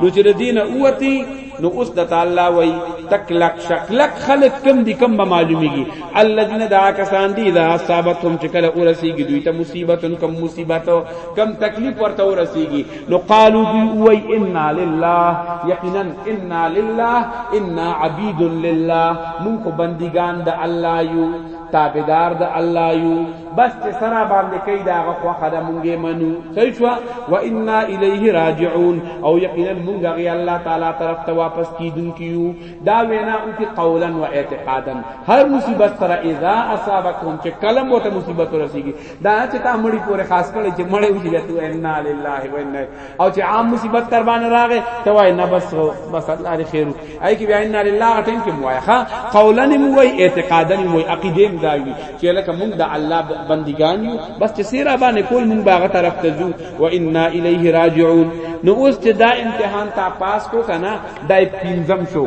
نو چې د دین اوتی نو اوس د تعالی وای تکلک شکلک خلق کم دی کم به معلومیږي الذين دا کسان دی دا صاحبتهم چې کله ورسیږي دوی ته مصیبت کم مصیبت کم تکلیف ورته ورسیږي نو قالو دوی وای انا لله یقینا انا لله انا عبید لله مونږ بندگان د الله یو تابعدار د الله یو بس چې سره باندې کوي دا غو خوخه د مونږه منو صحیح شو و انا الیه راجعون او یقینا مونږه غي الله تعالی طرف ته واپس کیدون کیو دا وینا او کی قولا و اعتقادا هر مصیبت سره اذا اصابکم چې کلم وته مصیبت ورسیږي دا چې تا مړی پورې خاص کړي چې مړی وځي ته انا لله و انا او چې عام مصیبت تر باندې راغې ته وای نه بس بس الله دې خیر وای کی بیا ان لله غټین کې موای ها قولا مو وای اعتقادا مو وای عقیده مو دا وی چې لکه مونږ د الله بندگان یو بس چې سیرا باندې کول مونږ باغ طرف ته ځو و انا الیه راجعون نو اوس چې دا امتحان تا پاس کو کنه دا پینځم شو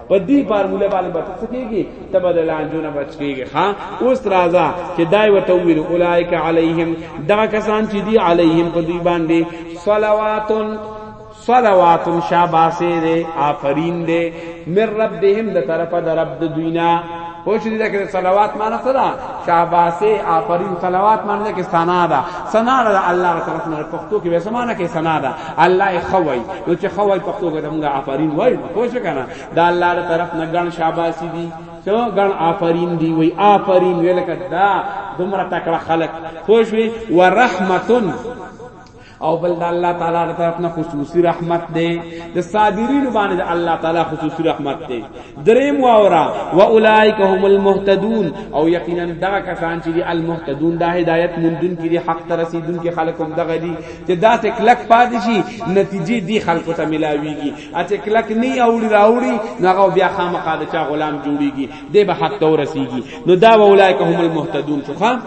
په دې فارموله باندې به څه کېږي ته به د لانجو نه بچ کېږي ها اوس راځه چې دای وته ویل اولایک علیهم دا کسان چې دی علیهم په دوی باندې صلواتن صلواتن شاباسه دې آفرین دې مر ربهم د طرفه د رب د دوینا پوه شئ دا کې صلوات معنا څه ده شاباسه آفرین صلوات معنا ده کې ثنا ده ثنا ده الله تعالی طرف نه پښتو کې وسه معنا کې ثنا ده الله خوي نو چې خوي پښتو کې موږ آفرین وای پوه شئ کنه دا الله تعالی طرف نه ګڼ شاباسي دي څو ګڼ آفرین دی وای آفرین ویل کدا دومره تکړه خلق خوش وی ورحمتن او بل د الله تعالی تر طرف نه خصوصي رحمت دی د صابرین باندې د الله تعالی خصوصي رحمت دی دریم واورا واولائک هم المهتدون او یقینا دا کسان چې دی المهتدون دا هدایت مندون کې دی حق تر رسیدون کې خلق هم دغه دی چې دا څه کلک پاتې شي نتیجې دی خلکو ته ملاویږي اته کلک نه اوړي راوړي نو بیا خامخا د چا غلام جوړیږي دی به حق تور رسیږي نو دا واولائک هم المهتدون شو خام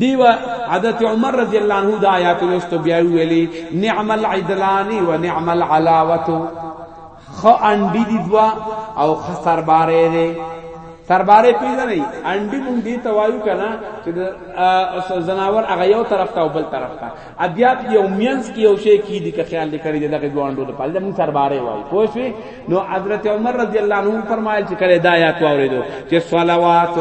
دیو حضرت عمر رضی الله عنه دا آیات لوست بیا ویلی نعم العدلان و نعم العلاوه خو انډی دی دوا او خسر بارې دی سربارې پیدا نه انډي مونږ دې توایو کنه چې زناور هغه یو طرف ته او بل طرف ته ابیا په یو مینس کې یو شی کې دي که خیال دې کړی دغه دوه انډو لپاره د مون سرباره وای پوه شئ نو حضرت عمر رضی الله عنه فرمایل چې کله دا آیات واوریدو چې صلوات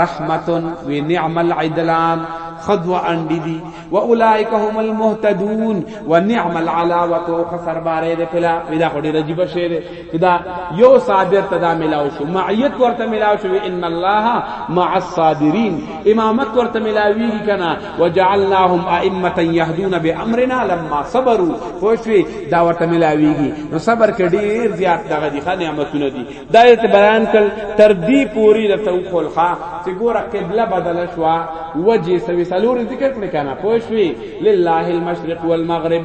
رحمت و نعم العدلان خدوا انډی دي و اولائک هم المهتدون و نعم العلاوه خسرباره دې پلا پیدا خو دې رجب شه دا یو صابر ته دا ملاو شو معیت ورته ملاو شو ان الله مع الصابرین امامت ورته ملاویږي کنا وجعلناهم ائمه يهدون بامرنا لما صبروا خوشوي دا ورته ملاویږي نو صبر کې ډیر زیات دغه دي خنه نعمتونه دي دا ایت بیان کړ تر دې پوری د توخل خا چې ګوره قبله بدل شو وجه سوي سلور ذکر کړ کنا خوشوي لله المشرق والمغرب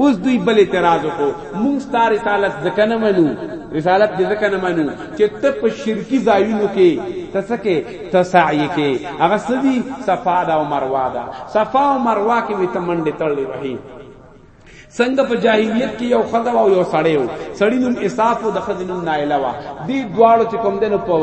اوس دوی بل اعتراض وکړو مونږ ستا رسالت ځکه نه منو رسالت دې ځکه نه منو چې ته په شرکی ځایونو کې ته څه کې ته سعی کې هغه څه دي صفا ده او مروه ده صفا او مروه کې وي ته منډې تړلې وهي څنګه په جاهلیت کې یو خدای او یو سړی و سړی نوم اساف او د خدای نوم نایله وا دې دواړو چې کوم دنو په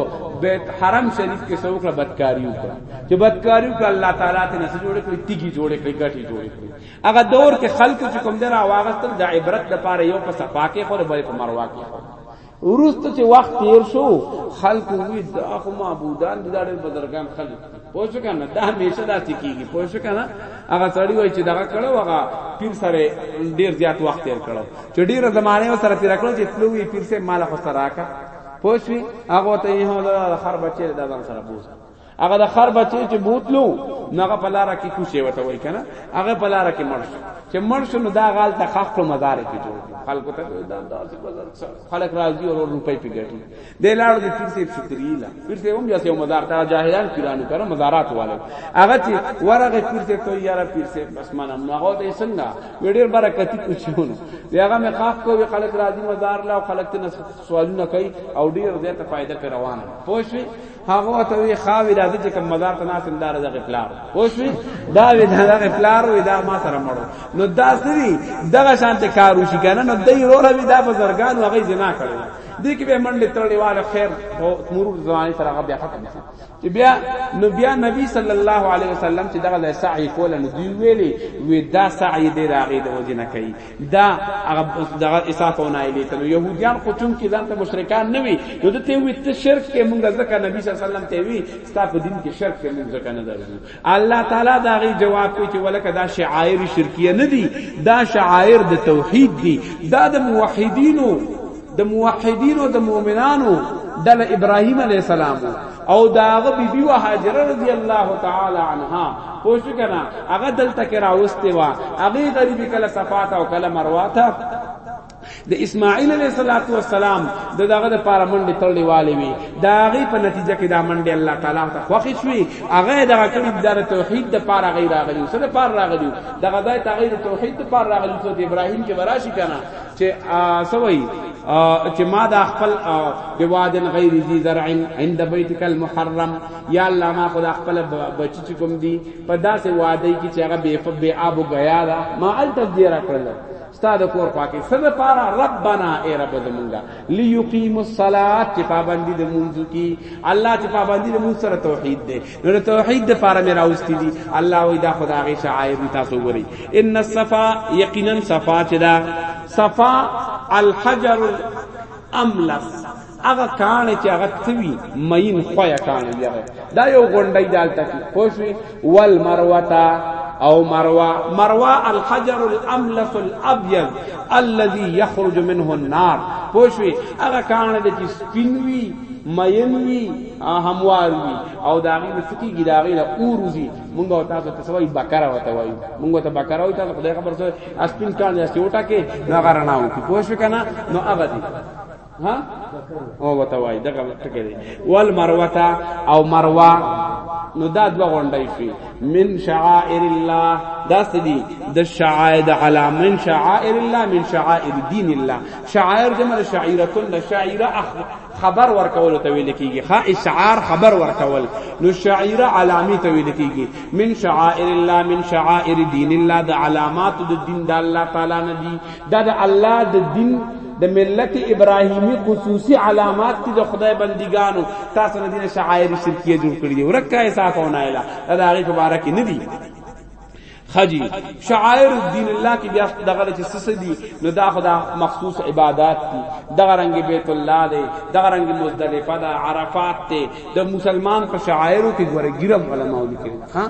بیت حرم شریف کې څوک لا بدکاری وکړه چې بدکاری وکړه الله تعالی ته نس جوړ کړی تیګي جوړ کړی ګټي جوړ کړی هغه دور کې خلکو چې کوم درا واغستل د عبرت د پاره یو په صفا کې خو بل په مروا کې ورسته چې وخت تیر شو خلکو وی دا خو معبودان د دړې بزرګان خلک پوه شو کنه دا همیشه داسې کیږي پوه شو کنه هغه سړی وای چې دغه کړو هغه پیر سره ډیر زیات وخت تیر کړو چې ډیره زمانه سره تیر کړو چې تلوي پیر سره مال خو سره راکا پوه شو هغه ته یې هغه خر بچی د ځان سره بوسه هغه د خر بچی چې بوتلو نو هغه په لار کې کوسه وته وای کنه هغه په لار کې مرش چې مرش نو دا غال ته خخ په مزار کې جوړ خلکو ته دا داسې بازار خلک راځي او روپۍ پیګټي د لاړ د پیر سیب شکرې لا پیر سیب هم یاسه مزار ته جاهلان پیرانو کړه مزارات والے هغه چې ورغه پیر سیب ته یاره پیر سیب بس من هم هغه ته څنګه وړي برکتی کوچونه دی هغه مې خاف کوي خلک راځي مزار لا خلک ته سوالونه کوي او ډیر زیاته فائدہ پر روان پوه شئ هغه ته وی خاوی دا چې کوم مزار ته ناس اندار دغه پلار اوس وی دا وی دغه پلار وی دا ما سره مړو نو دا سری دغه شانت کارو شي کنه نو دای رور وی دا بزرګان هغه زنا کړو دې کې به منډه ترړې واله خیر او مرور زمانه سره هغه بیا ختم شي چې بیا نو بیا نبی صلی الله علیه وسلم چې دغه سعی کول نو دی ویلي وی دا سعی دې راغی د وجنه کوي دا هغه دغه اساف او نایلی ته يهوديان خو چون کې ځان ته مشرکان نه وي نو ته وي ته شرک کې مونږ ځکه نبی صلی الله علیه وسلم ته وي ستا په دین کې شرک کې مونږ ځکه نه درځو الله تعالی دا غي جواب کوي چې ولکه دا شعائر شرکیه نه دي دا شعائر د توحید دي دا د موحدینو د موحدینو د مؤمنانو دل ابراهیم علیه السلام او داغه بی بی وهاجره رضی الله تعالی عنها پوښ کنا هغه دلته کې راوستي وا هغه غریبی کله صفات او کله مرواته د اسماعیل علیه الصلاۃ والسلام د دغه د پاره منډه تړلې والي وي دا غي په نتیجه کې دا منډه الله تعالی ته خوښي شوي هغه دغه کړي د توحید د پاره غیر راغلی سره پاره راغلی دغه د توحید د پاره راغلی ته ابراهیم کې براشي کنه چې سوي چې ما دا خپل بوادن غیر ذی زرع عند بیتک المحرم یا الله ما خدا خپل بچی چې کوم دی په داسې وادي کې چې هغه بے فب آب و غیا دا ما ال تذیرا کړل استاد کور پاکي سره پارا ربنا اے رب زمونږه ليقيم الصلاه چې پابندي د مونږ کی الله چې پابندي د مونږ سره توحید دی نو د توحید د پاره مې راوستي دي الله وی دا خدا غي شعائر تاسو ګوري ان الصفا یقینا صفا چې دا صفا الحجر املس هغه کان چې هغه توی مین خویا کان دی دا یو غونډی دالته کی پوښوی ول مروتا او مروه مروه الحجر الاملس الابيض الذي يخرج منه النار پوښوی هغه کان چې سپینوی مین وی هموار وي او دا غي نسکیږي دا غي له اوروزي مونږ او تاسو ته سوي بکره وته وای مونږ ته بکره وای تاسو خدای خبر سره اسپین کان یا سیوټا کې نو غرنا وکي پوه شو کنه نو هغه دي ها او وته وای دغه ټکی دی ول مروتا او مروا نو دا دو غونډای شي من شعائر الله دا سدي د شعائر علی من شعائر الله من شعائر دین الله شعائر جمع شعیرتون شعیره اخ خبر ورکول ته ویل کیږي خا اشعار خبر ورکول نو شاعر علامی ته ویل کیږي من شعائر الله من شعائر دین الله د علامات د دین د الله تعالی نه دي دا د الله د دین د ملت ابراهیمی خصوصی علامات دي د خدای بندګانو تاسو نه دین شعائر شرکیه جوړ کړی ورکه احساس ونه اله دا هغه مبارک نه دي خجی شعائر الدین الله کې بیا دغه چې سس دي نو دا خدا مخصوص عبادت دي دغه رنگ بیت الله دی دغه رنگ مزدلفه دا عرفات دی د مسلمان په شعائرو کې ګوره ګیرم علماء لیکي ها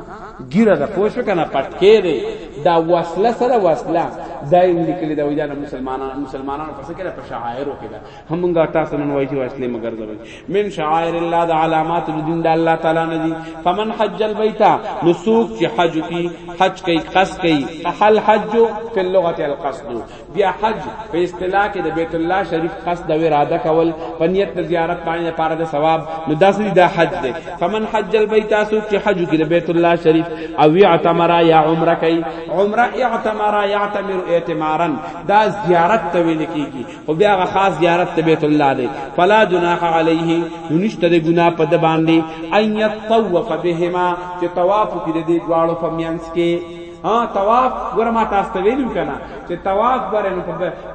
ګیره د پوښ کنه پټکې دی دا وصله سره وصله دا یې لیکلي دا ویدانه مسلمانانو مسلمانانو پس کې په شعائرو کې دا هم موږ تاسو نن وایي چې وسلې مګر زوي من شعائر الله د علامات د دین د الله تعالی نه دي فمن حج البيت نو سوق چې حج کی حج کوي قصد کوي حل حج په لغت القصد بیا حج په اصطلاح کې د بیت الله شریف قصد او اراده کول په نیت د زیارت باندې لپاره د ثواب نو داسې د حج دی فمن حج البيت سوق چې حج کوي د بیت الله شریف او اعتمر یا عمره کوي عمره اعتمر یعتمر اعتمارا دا زیارت ته ویل کیږي خو بیا هغه خاص زیارت ته بیت الله دی فلا جناح علیه نو نشته د ګنا په د باندې ان یطوف بهما چې طواف کې د دې دواړو په میانس کې ها طواف ګره ما تاسو ته ویلو کنه چې طواف ګره نو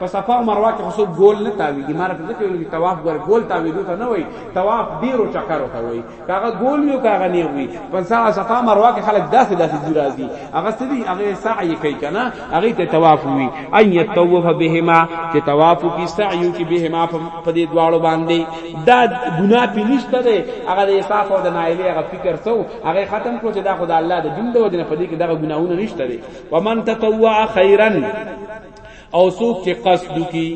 په صفا او مروه کې خصوص ګول نه تاویږي ماره ته ځکه ویلو طواف ګره ګول تاویږي ته نه وای طواف ډیرو چکرو ته وای کاغه ګول یو کاغه نیغ وی په سا صفا مروه کې خلک داسې داسې دی راځي هغه سړي هغه سعی کوي کنه هغه ته طواف وی ان یتوف بهما چې طواف کی سعی کی بهما په دې دواړو باندې دا ګناه پی نشته دی هغه د صاف او د نایلی هغه فکر سو هغه ختم کړو چې دا خدای الله د دین د وجنه په دې کې دغه ګناهونه نشته دی ومن تطوع خیرا او څوک چې قصد کی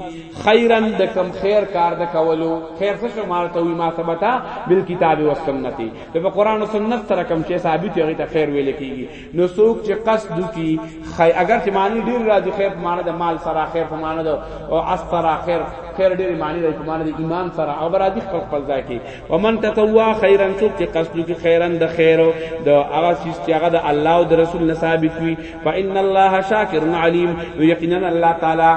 خیرن د کم خیر کار د کولو خیر څه شمار ته وي ما ثبتا بالکتاب والسنت ته په قران او سنت سره کم شی ثابت یو ته خیر ویل کیږي نو څوک چې قصد کی خیر اگر چې معنی ډیر راځي خیر په معنی د مال سره خیر په معنی د او اثر خیر خیر ډیر معنی راځي په معنی د ایمان سره او راځي خپل خپل ځای کې ومن تطوع خیرن څوک چې قصد کی خیرن د خیر د هغه چې هغه د الله او د رسول نه ثابت وي فان الله شاکر علیم نو یقینا الله تعالی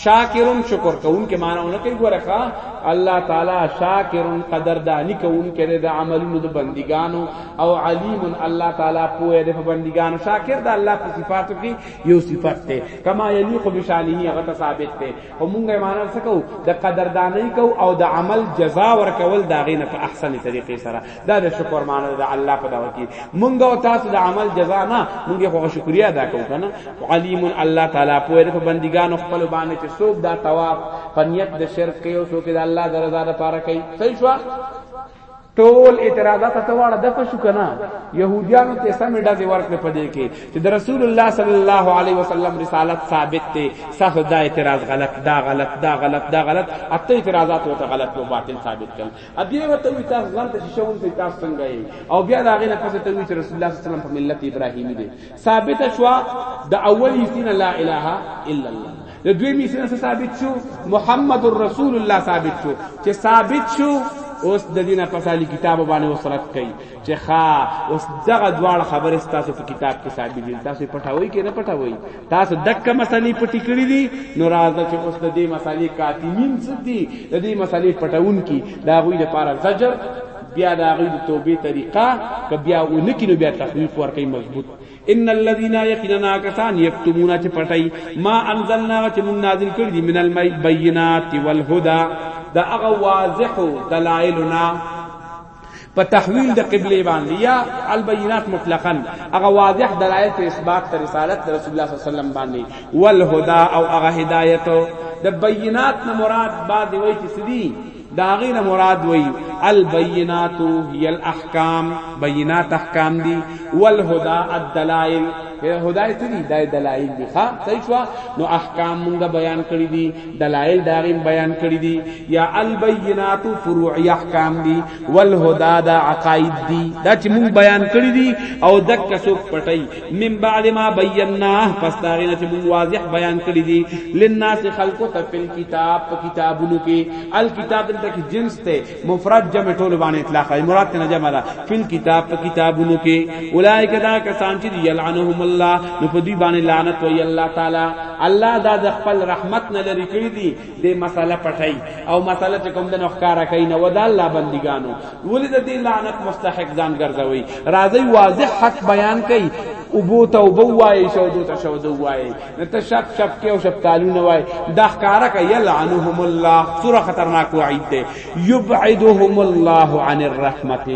شاکرون شکر کون کې معنا ونه کوي ګورخه الله تعالی شاکرون قدردانی کون کې د عملونو د بندګانو او علیم الله تعالی پوهه د بندګانو شاکر د الله په صفاتو کې یو صفت ده کما یلیق بشانه هغه ثابت ده او مونږه معنا سکو د قدردانی کو او د عمل جزا ورکول دا غینه په احسن طریقې سره دا د شکر معنی د الله په دغه کې مونږ او تاسو د عمل جزا نه مونږ خو شکریا ادا کوو کنه علیم الله تعالی په دې بندګانو خپل باندې چې څوک دا ثواب پنیت د شرک کوي او څوک د الله د رضا لپاره کوي صحیح شو ټول اعتراضات ته واړه د پښو کنه يهوديانو ته سم ډزې ورکړې پدې کې چې د رسول الله صلی الله علیه وسلم رسالت ثابت دی صح دا اعتراض غلط دا غلط دا غلط دا غلط اته اعتراضات ته غلط او باطل ثابت کړ بیا ورته وی تاسو ځان ته شیشه ونیسئ تاسو څنګه یې او بیا د هغې نه پسې ته وی چې رسول الله صلی الله علیه وسلم په ملت ابراهیمي دی ثابته شوه د اول حصینه لا اله الا الله د دویمې حصینه څه ثابت شو محمد رسول الله ثابت شو چې ثابت شو اوس د دینه پسالی کتاب باندې وسرت کوي چې ښا اوس دغه دواړه خبرې ستاسو په کتاب کې ثابت دي تاسو پټاوي کې نه پټاوي تاسو دک مسلې پټې کړې دي نو راځه چې اوس د دې مسلې کاتمین څه دي د دې مسلې پټون کی دا غوی لپاره زجر بیا دا غوی د توبې طریقه ک بیا ونکې نو بیا تخویف ورکې مضبوط ان الذين يقيننا كسان يكتمون چې پټي ما انزلنا چې مون نازل کړی دي من البينات والهدى دا هغه واضح دلائلنا په تحویل د قبله باندې یا البینات مطلقاً هغه واضح دلایل په اثبات تر رسالت د رسول الله صلی الله علیه وسلم باندې والهدى او هغه هدایت د بینات نه مراد بعد وی چې سدي داغی نه مراد وی البینات هی الاحکام بینات احکام دی والهدى الدلائل هدایت دی دای دلایل دی ښا صحیح شو نو احکام مونږه بیان کړی دي دلائل داغیم بیان کړی دی یا البینات فروع احکام دی والهدى دا عقائد دی دا چې مون بیان کړی دی او دک سو پټی من بعد ما بیناه پس دا غنه چې مون واضح بیان کړی دی للناس خلقو ته په کتاب په کتابونو کې الکتاب دلته کې جنس ته مفرد جمع ټول باندې اطلاق ای مراد ته جمع ده فل کتاب په کتابونو کې اولایک دا کسان چې یلعنهم الله نو په دې باندې لعنت وی الله تعالی الله دا د خپل رحمت نه لري کړی دي د مسله پټای او مسله چې کوم د نخکارا کوي نه ودا الله بندګانو ولې د دې لعنت مستحق ځان ګرځوي راځي واضح حق بیان کوي او بو توبه وایي شهادت شهادت وایي نته شپ شپ کې او شپتالو نه وای دا ښکارا کا یلعنهم الله سوره خطرناک وعید ده یبعدهم الله عن الرحمت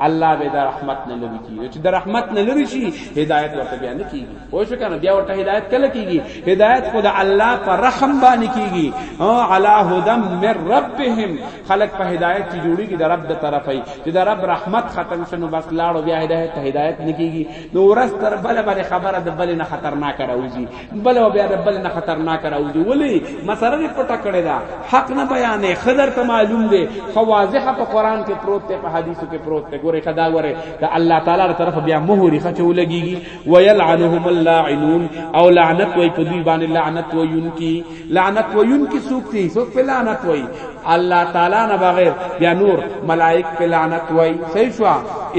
الله به دا رحمت نه لری کی چې دا رحمت نه لری شي هدایت ورته بیا نه کیږي او شو کنه بیا ورته هدایت کله کیږي هدایت خود الله پر رحم باندې کیږي او علی هدم من ربهم خلق په هدایت چې جوړیږي د رب د طرفه چې د رب رحمت ختم شنو بس لاړو بیا هدایت هدایت نه کیږي نو ورځ تر بله باندې خبره د بل نه خطرناک راوځي بل او بیا د بل نه خطرناک راوځي ولی مسره دې پټه کړې ده حق نه بیانې خضر ته معلوم دی خو واضحه په قران کې پروت دی په حدیثو کې پروت دی ګوره خدا ګوره د الله تعالی تر طرف بیا مهوري خچو لګيږي ويلعنهم اللاعنون او لعنت وي په دوی باندې لعنت وي انکی لعنت ویونکي څوک دي څوک په لعنت وایي الله تعالی نه بغیر بیا نور ملائک په لعنت وایي صحیح شو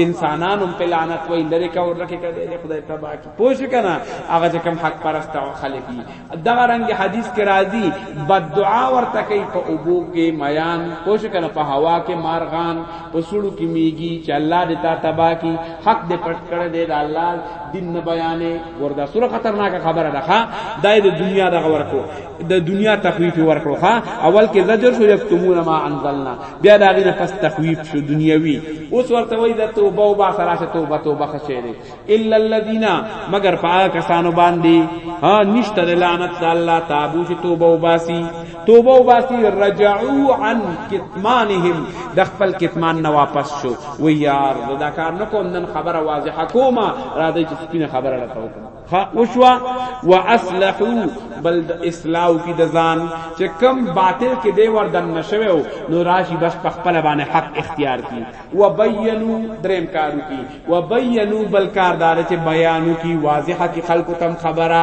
انسانان هم په لعنت وایي لری کا ورکه کړي خدای تبا کی پوه شي کنه هغه چې کم حق پرست او خلک دي دا رنګ حدیث کې راځي بد دعا ورته کوي په اوبو کې میان پوه شي کنه په هوا کې مارغان په سړو کې میږي چې الله دې تا تبا کی حق دې پټ کړی دی د الله دین نه بیانې ور دا سره خطرناکه خبره ده ښا دای د دنیا دغه ورکو د دنیا تخویف ورکو ښا اول کې زجر شو یکتمون ما انزلنا بیا دا غینه پس تخویف شو دنیوي اوس ورته وای د توبه او با سره توبه توبه خشیری الا الذین مگر پاک کسانو باندې ها نشته لعنت الله تابو چې توبه وباسي توبه وباسي رجعوا عن کتمانهم د خپل کتمان نه واپس شو و یار دا کار نه کوم نن خبره واضحه کومه را دې چې سپینه خبره را کوم خا وشوا واصلحو بل د اصلاح کی د ځان چې کم باطل کې دی ور دن نشوي نو راشي بس په خپل باندې حق اختیار کی وبینو دریم کارو کی وبینو بل کاردار چې بیانو کی واضحه کی خلکو تم خبره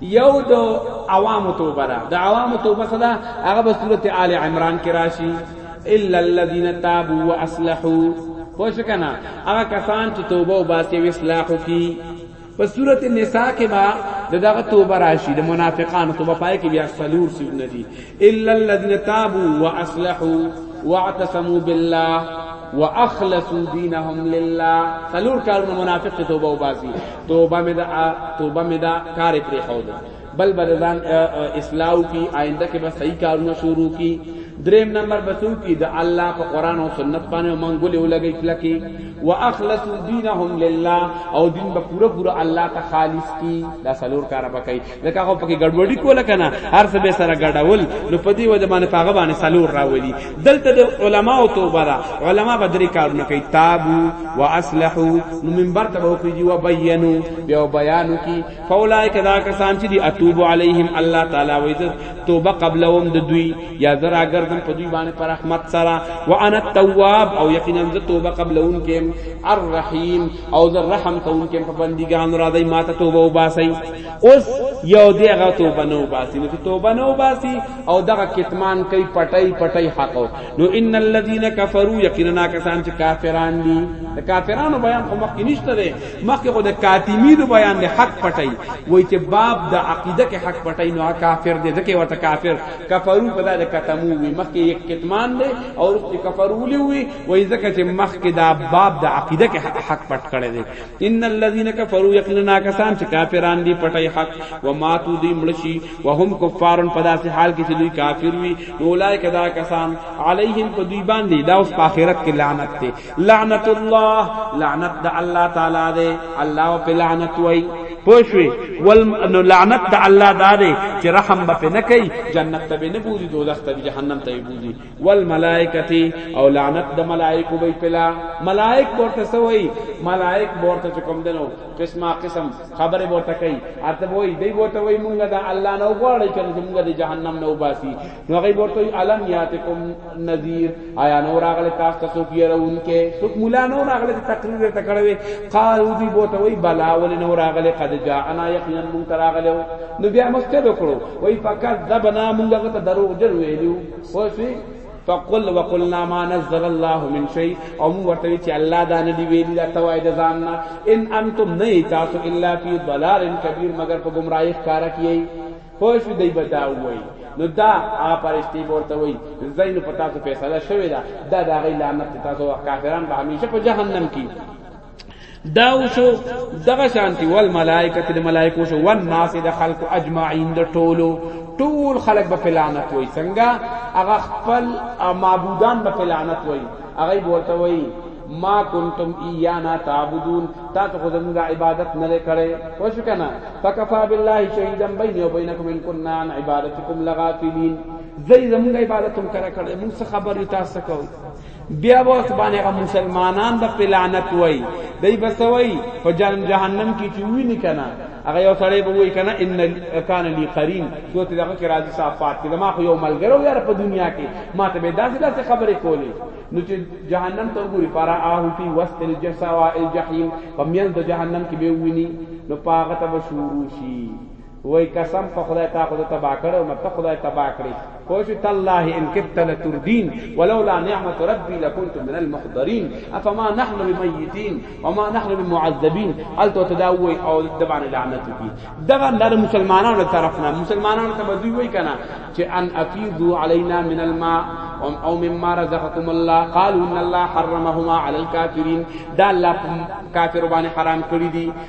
یو د عوام توبه ده د عوام توبه صدا هغه په سورته آل عمران کې راشي الا الذين تابوا واصلحوا خوش کنا هغه کسان چې توبه او باسي او اصلاح کوي په سورته نساء کې با دغه توبه راشي د منافقانو توبه پای کې بیا سلور سونه دي الا الذين تابوا واصلحوا واعتصموا بالله واخلصوا دينهم لله سلور کارونه منافق توبه او باسي توبه مې دا توبه مې دا کار پرې خو ده بل بل ځان اصلاح کی آینده کې به صحیح کارونه شروع کی دریم نمبر بسو کی د الله په قران او سنت باندې منګولې ولګي کلکی واخلصوا دینهم لله او دین به پورا پورا الله ته خالص کی دا سلور کار بکای لکه هغه پکې ګډوډي کوله کنه هر څه به سره ګډول نو په دې وجه باندې پاغه باندې سلور راولي دلته د علما او توبه را علما به درې کارونه کوي تابو واصلحو نو منبر ته به کوي او بیانو بیا بیانو کی فولای کذا کسان چې دی اتوب علیهم الله تعالی وې توبه قبلهم د دوی یا زرا ګردن په دوی باندې پر رحمت سره وانا التواب او یقینا ز توبه قبلون کې الرحیم او ز رحم کون کې په بندګان را دی ماته توبه وباسي اوس یو دی هغه توبه نو باسي نو چې توبه نو باسي او دغه کتمان کوي پټای پټای حق نو ان الذين كفروا یقینا کسان چې کافران دي د کافرانو بیان خو مخکې نشته دی مخکې خو د کاتمینو بیان دی حق پټای وای چې باب د عقیده کې حق پټای نو کافر دی ځکه ورته کافر کفرو په دغه کتمو وي مخکې یک کتمان دی او چې کفرو لوي وای ځکه چې مخکې دا باب د عقیده کې حق پټ کړی دی ان الذين كفروا يقينا کسان چې کافران دي پټي حق و ماتو دي ملشي وهم کفارن په داسې حال کې چې دوی کافر وي اولایک دا کسان عليهم په دوی باندې دا اوس په آخرت کې لعنت ته لعنت الله لعنت د الله تعالی دی الله په لعنت وای پوښوي ول نو لعنت د الله داري چې رحم به نه کوي جنت ته به نه بوزي دوزخ ته جهنم ته بوزي والملائکتی او لعنت د ملائکو به پلا ملائک ورته سوی ملائک ورته کوم دنو قسمه قسم خبره ورته کوي اته وای دی ورته وای مونږه د الله نو غواړی چې مونږه د جهنم نو باسي نو غي ورته علم یاتکم نذیر آیا نو راغله تاسو ته سو پیرون کې څوک مولا نو راغله تقریر ته کړوي قال دی ورته وای بلا ول نو راغله قد جاءنا یقینا مونږ راغله نو بیا مستد کړو وای فقط ذبنا مونږه ته دروغ جوړ ویلو خو شي فقل وقلنا ما نزل الله من شيء او مو ورته چې الله دا نه دی ویلی دا توای د ځان نه ان انتم نه تاسو الا فی ضلال کبیر مگر په گمراهی ښکارا کیي خو شي دی بدا وای نو دا هغه پرشتي ورته وای زین په تاسو فیصله شوی دا دا د غی لعنت تاسو کافران به همیشه په جهنم کې دا وشو دغه شانتی ول ملائکه د ملائکو شو ون ناس د خلق اجمعین د ټولو ټول خلق به پلانت وای څنګه هغه خپل معبودان به پلانت وای هغه ورته وای ما کنتم ایانا تعبدون تا ته خود موږ عبادت نه کړې خوش کنا فکفا بالله شهیدا بیني و بینکم ان كنا عن عبادتکم لغافلین زئی زموږ عبادت هم کرا کړې موږ خبر یو تاسو کوو بیا وخت باندې غو مسلمانان به پلانت وای دای بسوي په جنم جهنم کې چې وی نه کنه هغه یو سړی به وای کنه ان کان لی قرین دوت دغه کې راځي صفات کې ما خو یو ملګرو یار په دنیا کې ما ته به داسې داسې خبرې کولې نو چې جهنم ته وګوري فرا اهو فی وسط الجسوا الجحیم په میان د جهنم کې به ویني نو پاغه ته به شروع شي وای قسم په خدای تا خو زه تباه کړی وم ته خدای تباه کړی پوه شوی تالله ان کدت لتردین ولولا نعمت ربی لکنت من المحضرین افما نحن بمیتین وما نحن بمعذبین الته ته دا وای او د باندې لعنت کی دغه د مسلمانانو طرف نه مسلمانانو ته دوی وای کنه چې ان افیضوا علینا من الماء او مما رزقكم الله قالوا ان الله حرمهما على الكافرين دا الله کافر باندې حرام کړی دي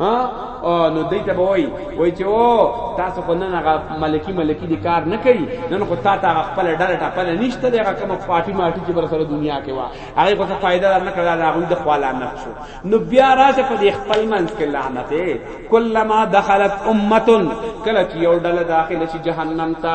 ها او نو دې ته وای وای چې او تاسو خو نن هغه ملکی ملکی دي کار نه کوي نن خو تاسو هغه خپل ډله ټپل نشته دغه کوم پارټي مارټي چې بر سره دنیا کې وا هغه خو څه فائدہ نه کړل هغه د خپل لعنت شو نو بیا راځه په دې خپل منځ کې لعنت کلمہ دخلت امه کله چې یو ډله داخله شي جهنم ته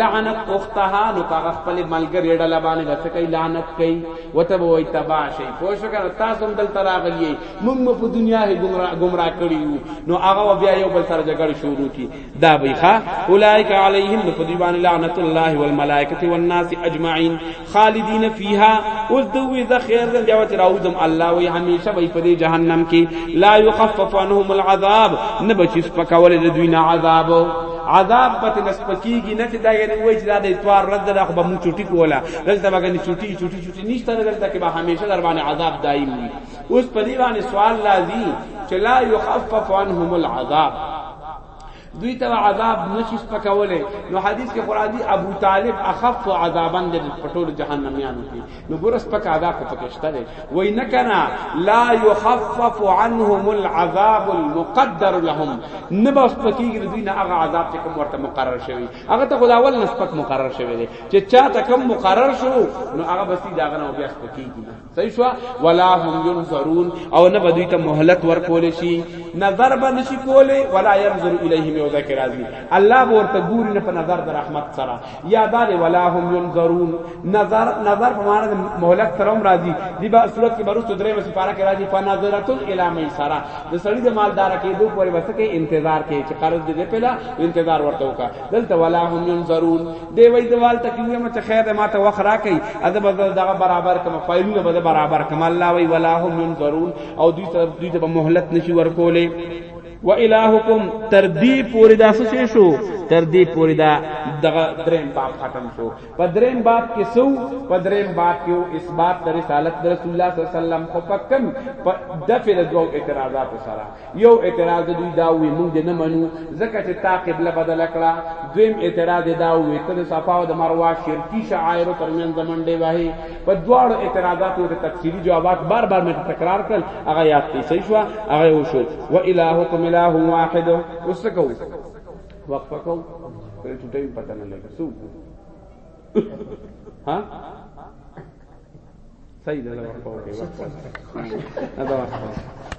لعنت اختها نو هغه خپل ملګری ډله باندې راځي لعنت کوي وته وای تبا شي پوښ کړه تاسو دل تراغلی مونږ مو په دنیا کې گمراه گمراه کړی یو نو هغه بیا یو بل سره جګړه شروع کی دا به ښا اولایک علیهم په دی باندې لعنت الله والملائکه والناس اجمعین خالدین فیها اوس دوی ز خیر دې بیا چې راوځم الله وی همیشه وی په جهنم کې لا یخفف عنهم العذاب نه بچی سپکول د دوی نه عذاب عذاب پته نسپکیږي نه چې دا یعنی وای چې دا د اتوار رد ده خو به مو چټي کوله دلته به غني چټي چټي چټي نشته دلته کې به همیشه در باندې عذاب دایم وي اوس په دې باندې سوال لازم چې لا يخفف عنهم العذاب دوی ته عذاب نشي سپکولې نو حدیث کې قرآن دی ابو طالب اخف عذابا د پټول جهنميانو کې نو ګور سپک عذاب په کې شته دی وای نه کنا لا يخفف عنهم العذاب المقدر لهم نه بس پکېږي دوی نه هغه عذاب چې کوم ورته مقرر شوی هغه ته خدا ول نسبت مقرر شوی دی چې چا ته کوم مقرر شو نو هغه بس دا غنه بیا سپکېږي صحیح شو ولا هم ينظرون او نه بدوی ته مهلت ورکول شي نظر باندې شي کوله ولا ينظر اليهم یو ذکر راځي الله ورته ګوري نه په نظر د رحمت سره یا دار ولا هم ينظرون نظر نظر په معنا د مهلت سره هم راځي دی با صورت کې بروت درې مې سپاره کې راځي فنظرت الى ميسرا د سړي د مالدار کې دوه پورې وسکه انتظار کې چې قرض دې پلا انتظار ورته وکړه دلته ولا هم ينظرون دی وای دوال ته کیږي مته خیر ده ماته وخت راکړي اده بدل دغه برابر کما فایلونه به برابر کما الله وای ولا هم ينظرون او دوی ته دوی ته مهلت نشي ورکولې و الہکم تر دې پوری دا څه شو تر دې پوری دا دغه دریم باب ختم شو په دریم باب کې سو په دریم باب کې او اثبات در رسالت رسول الله صلی الله علیه وسلم خو پکم په دفع د دوه اعتراضات سره یو اعتراض دوی دا وی مونږ دې نه منو ځکه چې تا قبله بدل کړه دویم اعتراض دا وی ته صفا او د مروه شرکی شعائر ترمن زمنډې وای په دواړو اعتراضاتو ته تفصیلی جوابات بار بار مې تکرار کړ هغه یاد کې صحیح شو هغه وشو و الہکم الہ واحد وسکو وقف کو پر ټوټه پته نه لګي سو ها صحیح ده وقف کو وقف نه دا وقف